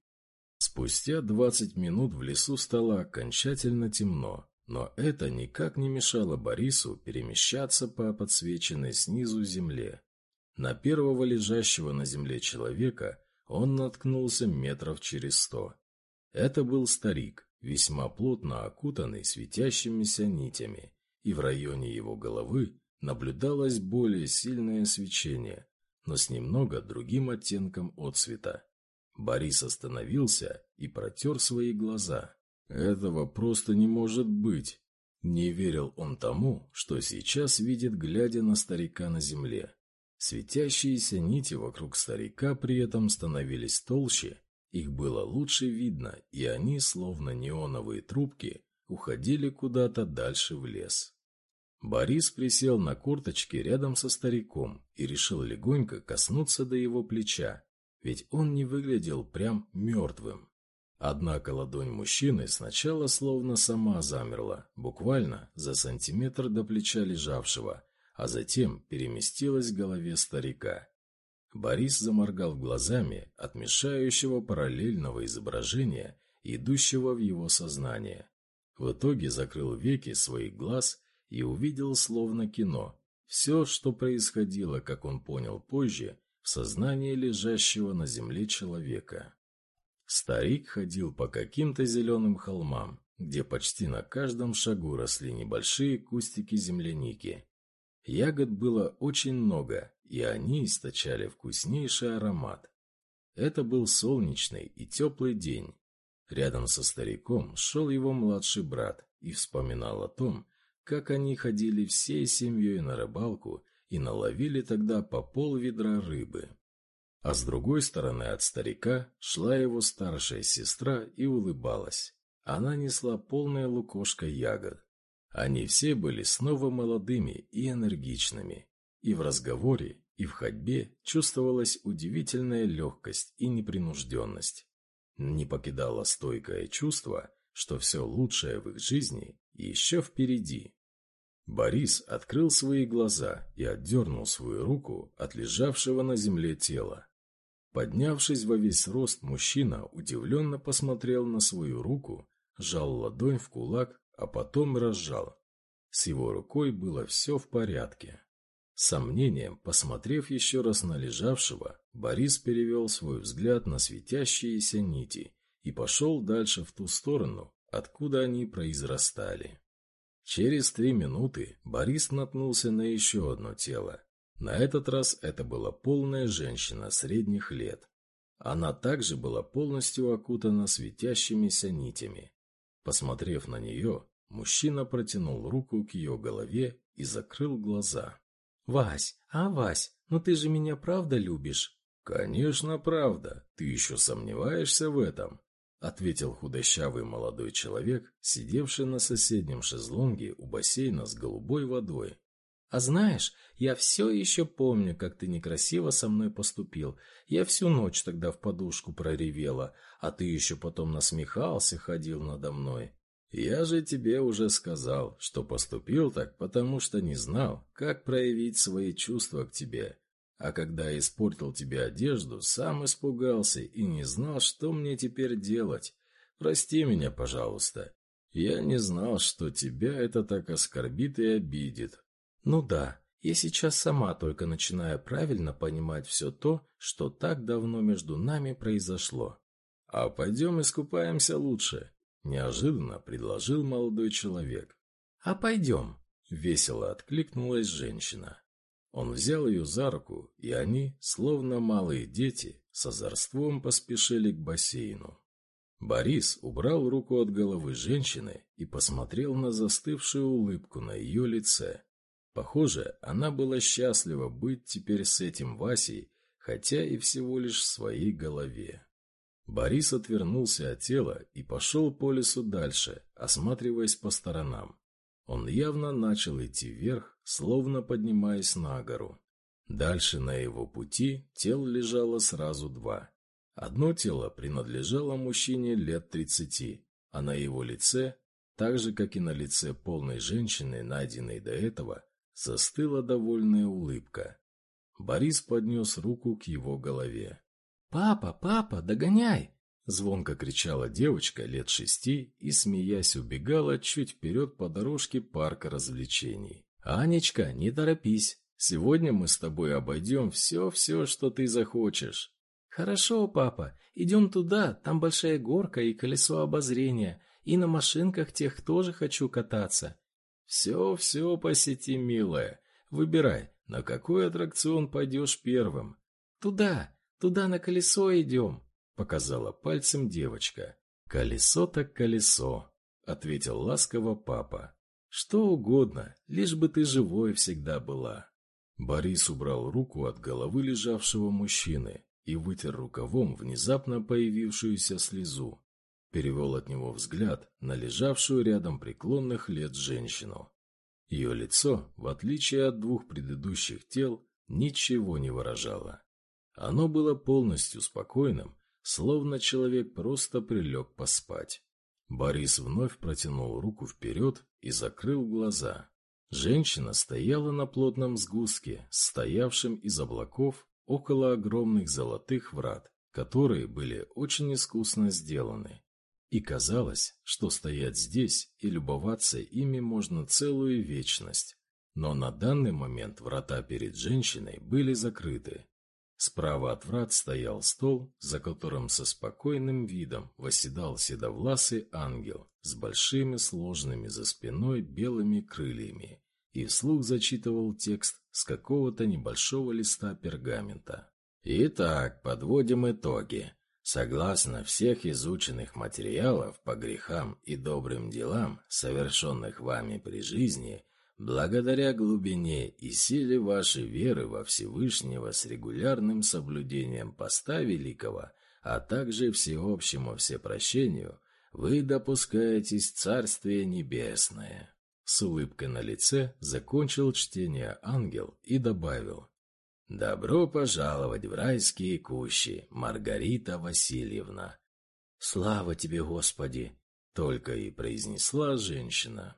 Спустя двадцать минут в лесу стало окончательно темно, но это никак не мешало Борису перемещаться по подсвеченной снизу земле. На первого лежащего на земле человека он наткнулся метров через сто. Это был старик, весьма плотно окутанный светящимися нитями, и в районе его головы наблюдалось более сильное свечение, но с немного другим оттенком отцвета. Борис остановился и протер свои глаза. Этого просто не может быть. Не верил он тому, что сейчас видит, глядя на старика на земле. Светящиеся нити вокруг старика при этом становились толще, их было лучше видно, и они, словно неоновые трубки, уходили куда-то дальше в лес. Борис присел на корточки рядом со стариком и решил легонько коснуться до его плеча, ведь он не выглядел прям мертвым. Однако ладонь мужчины сначала словно сама замерла, буквально за сантиметр до плеча лежавшего, а затем переместилась к голове старика. Борис заморгал глазами от мешающего параллельного изображения, идущего в его сознание. В итоге закрыл веки своих глаз и увидел словно кино. Все, что происходило, как он понял позже, в сознании лежащего на земле человека. Старик ходил по каким-то зеленым холмам, где почти на каждом шагу росли небольшие кустики земляники. Ягод было очень много, и они источали вкуснейший аромат. Это был солнечный и теплый день. Рядом со стариком шел его младший брат и вспоминал о том, как они ходили всей семьей на рыбалку и наловили тогда по пол ведра рыбы. А с другой стороны от старика шла его старшая сестра и улыбалась. Она несла полное лукошко ягод. Они все были снова молодыми и энергичными. И в разговоре, и в ходьбе чувствовалась удивительная легкость и непринужденность. Не покидало стойкое чувство, что все лучшее в их жизни еще впереди. Борис открыл свои глаза и отдернул свою руку от лежавшего на земле тела. Поднявшись во весь рост, мужчина удивленно посмотрел на свою руку, сжал ладонь в кулак, а потом разжал. С его рукой было все в порядке. Сомнением, посмотрев еще раз на лежавшего, Борис перевел свой взгляд на светящиеся нити и пошел дальше в ту сторону, откуда они произрастали. Через три минуты Борис наткнулся на еще одно тело. На этот раз это была полная женщина средних лет. Она также была полностью окутана светящимися нитями. Посмотрев на нее, мужчина протянул руку к ее голове и закрыл глаза. «Вась, а, Вась, ну ты же меня правда любишь?» «Конечно, правда. Ты еще сомневаешься в этом?» Ответил худощавый молодой человек, сидевший на соседнем шезлонге у бассейна с голубой водой. «А знаешь, я все еще помню, как ты некрасиво со мной поступил. Я всю ночь тогда в подушку проревела, а ты еще потом насмехался, ходил надо мной. Я же тебе уже сказал, что поступил так, потому что не знал, как проявить свои чувства к тебе. А когда испортил тебе одежду, сам испугался и не знал, что мне теперь делать. Прости меня, пожалуйста. Я не знал, что тебя это так оскорбит и обидит. Ну да, я сейчас сама только начинаю правильно понимать все то, что так давно между нами произошло. А пойдем искупаемся лучше, неожиданно предложил молодой человек. А пойдем, весело откликнулась женщина. Он взял ее за руку, и они, словно малые дети, с озорством поспешили к бассейну. Борис убрал руку от головы женщины и посмотрел на застывшую улыбку на ее лице. Похоже, она была счастлива быть теперь с этим Васей, хотя и всего лишь в своей голове. Борис отвернулся от тела и пошел по лесу дальше, осматриваясь по сторонам. Он явно начал идти вверх, словно поднимаясь на гору. Дальше на его пути тел лежало сразу два. Одно тело принадлежало мужчине лет тридцати, а на его лице, так же, как и на лице полной женщины, найденной до этого, застыла довольная улыбка. Борис поднес руку к его голове. «Папа, папа, догоняй!» Звонко кричала девочка лет шести и, смеясь, убегала чуть вперед по дорожке парка развлечений. «Анечка, не торопись. Сегодня мы с тобой обойдем все-все, что ты захочешь». «Хорошо, папа. Идем туда. Там большая горка и колесо обозрения. И на машинках тех тоже хочу кататься». «Все-все посети, милая. Выбирай, на какой аттракцион пойдешь первым». «Туда. Туда на колесо идем». — показала пальцем девочка. «Колесо так колесо», — ответил ласково папа. «Что угодно, лишь бы ты живой всегда была». Борис убрал руку от головы лежавшего мужчины и вытер рукавом внезапно появившуюся слезу. Перевел от него взгляд на лежавшую рядом преклонных лет женщину. Ее лицо, в отличие от двух предыдущих тел, ничего не выражало. Оно было полностью спокойным словно человек просто прилег поспать. Борис вновь протянул руку вперед и закрыл глаза. Женщина стояла на плотном сгустке, стоявшем из облаков около огромных золотых врат, которые были очень искусно сделаны. И казалось, что стоять здесь и любоваться ими можно целую вечность. Но на данный момент врата перед женщиной были закрыты, Справа от врат стоял стол, за которым со спокойным видом восседал седовласый ангел с большими сложными за спиной белыми крыльями и вслух зачитывал текст с какого-то небольшого листа пергамента. «Итак, подводим итоги. Согласно всех изученных материалов по грехам и добрым делам, совершенных вами при жизни, Благодаря глубине и силе вашей веры во Всевышнего с регулярным соблюдением поста великого, а также всеобщему всепрощению, вы допускаетесь Царствие Небесное. С улыбкой на лице закончил чтение ангел и добавил. «Добро пожаловать в райские кущи, Маргарита Васильевна!» «Слава тебе, Господи!» — только и произнесла женщина.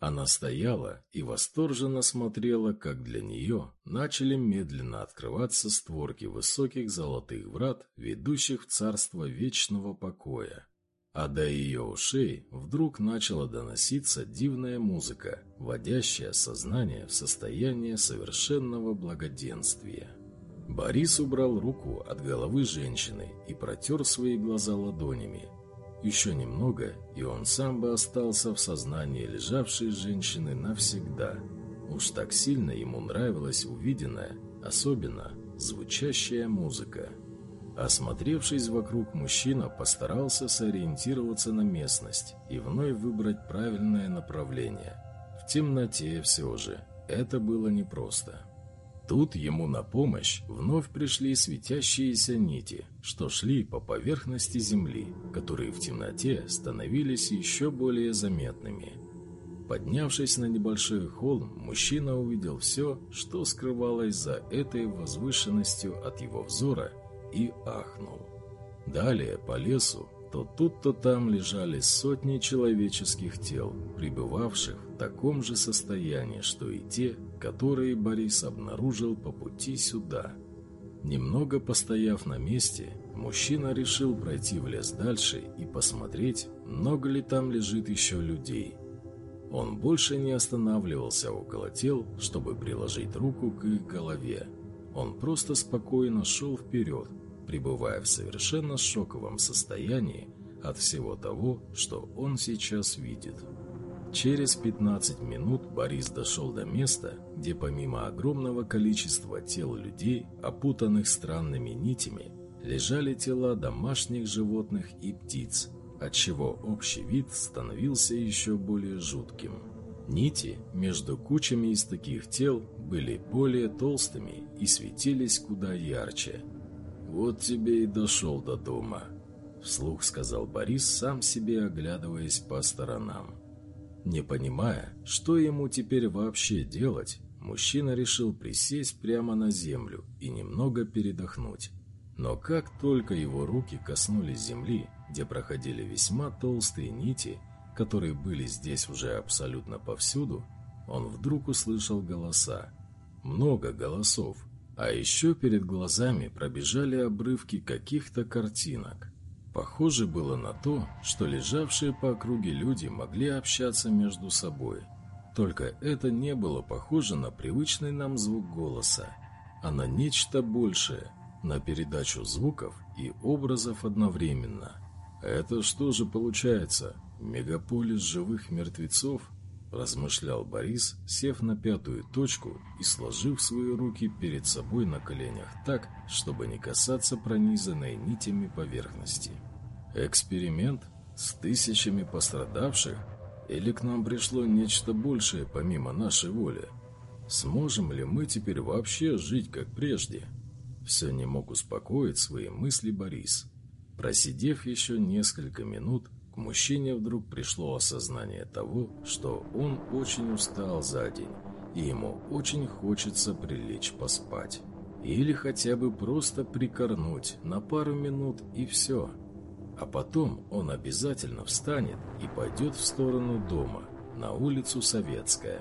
Она стояла и восторженно смотрела, как для нее начали медленно открываться створки высоких золотых врат, ведущих в царство вечного покоя. А до ее ушей вдруг начала доноситься дивная музыка, вводящая сознание в состояние совершенного благоденствия. Борис убрал руку от головы женщины и протер свои глаза ладонями, еще немного, и он сам бы остался в сознании лежавшей женщины навсегда. Уж так сильно ему нравилась увиденная, особенно звучащая музыка. Осмотревшись вокруг, мужчина постарался сориентироваться на местность и вновь выбрать правильное направление. В темноте все же это было непросто. Тут ему на помощь вновь пришли светящиеся нити, что шли по поверхности земли, которые в темноте становились еще более заметными. Поднявшись на небольшой холм, мужчина увидел все, что скрывалось за этой возвышенностью от его взора, и ахнул. Далее по лесу то тут, то там лежали сотни человеческих тел, пребывавших в таком же состоянии, что и те, которые Борис обнаружил по пути сюда. Немного постояв на месте, мужчина решил пройти в лес дальше и посмотреть, много ли там лежит еще людей. Он больше не останавливался около тел, чтобы приложить руку к их голове. Он просто спокойно шел вперед, пребывая в совершенно шоковом состоянии от всего того, что он сейчас видит. Через 15 минут Борис дошел до места, где помимо огромного количества тел людей, опутанных странными нитями, лежали тела домашних животных и птиц, отчего общий вид становился еще более жутким. Нити между кучами из таких тел были более толстыми и светились куда ярче – «Вот тебе и дошел до дома», — вслух сказал Борис, сам себе оглядываясь по сторонам. Не понимая, что ему теперь вообще делать, мужчина решил присесть прямо на землю и немного передохнуть. Но как только его руки коснулись земли, где проходили весьма толстые нити, которые были здесь уже абсолютно повсюду, он вдруг услышал голоса. Много голосов, а еще перед глазами пробежали обрывки каких-то картинок. Похоже было на то, что лежавшие по округе люди могли общаться между собой. Только это не было похоже на привычный нам звук голоса, а на нечто большее, на передачу звуков и образов одновременно. Это что же получается? Мегаполис живых мертвецов? Размышлял Борис, сев на пятую точку и сложив свои руки перед собой на коленях так, чтобы не касаться пронизанной нитями поверхности. Эксперимент с тысячами пострадавших или к нам пришло нечто большее помимо нашей воли? Сможем ли мы теперь вообще жить как прежде? Все не мог успокоить свои мысли Борис. Просидев еще несколько минут, к мужчине вдруг пришло осознание того, что он очень устал за день, и ему очень хочется прилечь поспать. Или хотя бы просто прикорнуть на пару минут и все. А потом он обязательно встанет и пойдет в сторону дома, на улицу Советская.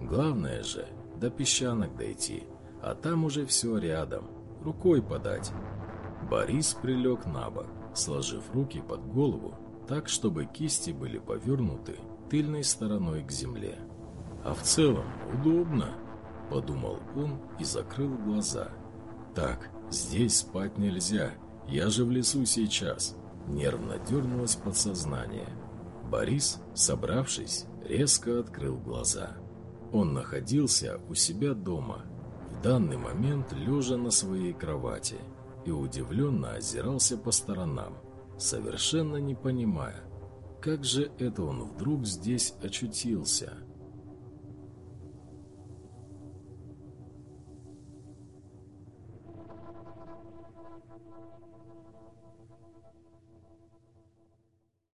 Главное же, до песчанок дойти, а там уже все рядом, рукой подать. Борис прилег на бок, сложив руки под голову так, чтобы кисти были повернуты тыльной стороной к земле. «А в целом удобно», — подумал он и закрыл глаза. «Так, здесь спать нельзя, я же в лесу сейчас», — нервно дернулось подсознание. Борис, собравшись, резко открыл глаза. Он находился у себя дома, в данный момент лежа на своей кровати, и удивленно озирался по сторонам совершенно не понимая, как же это он вдруг здесь очутился –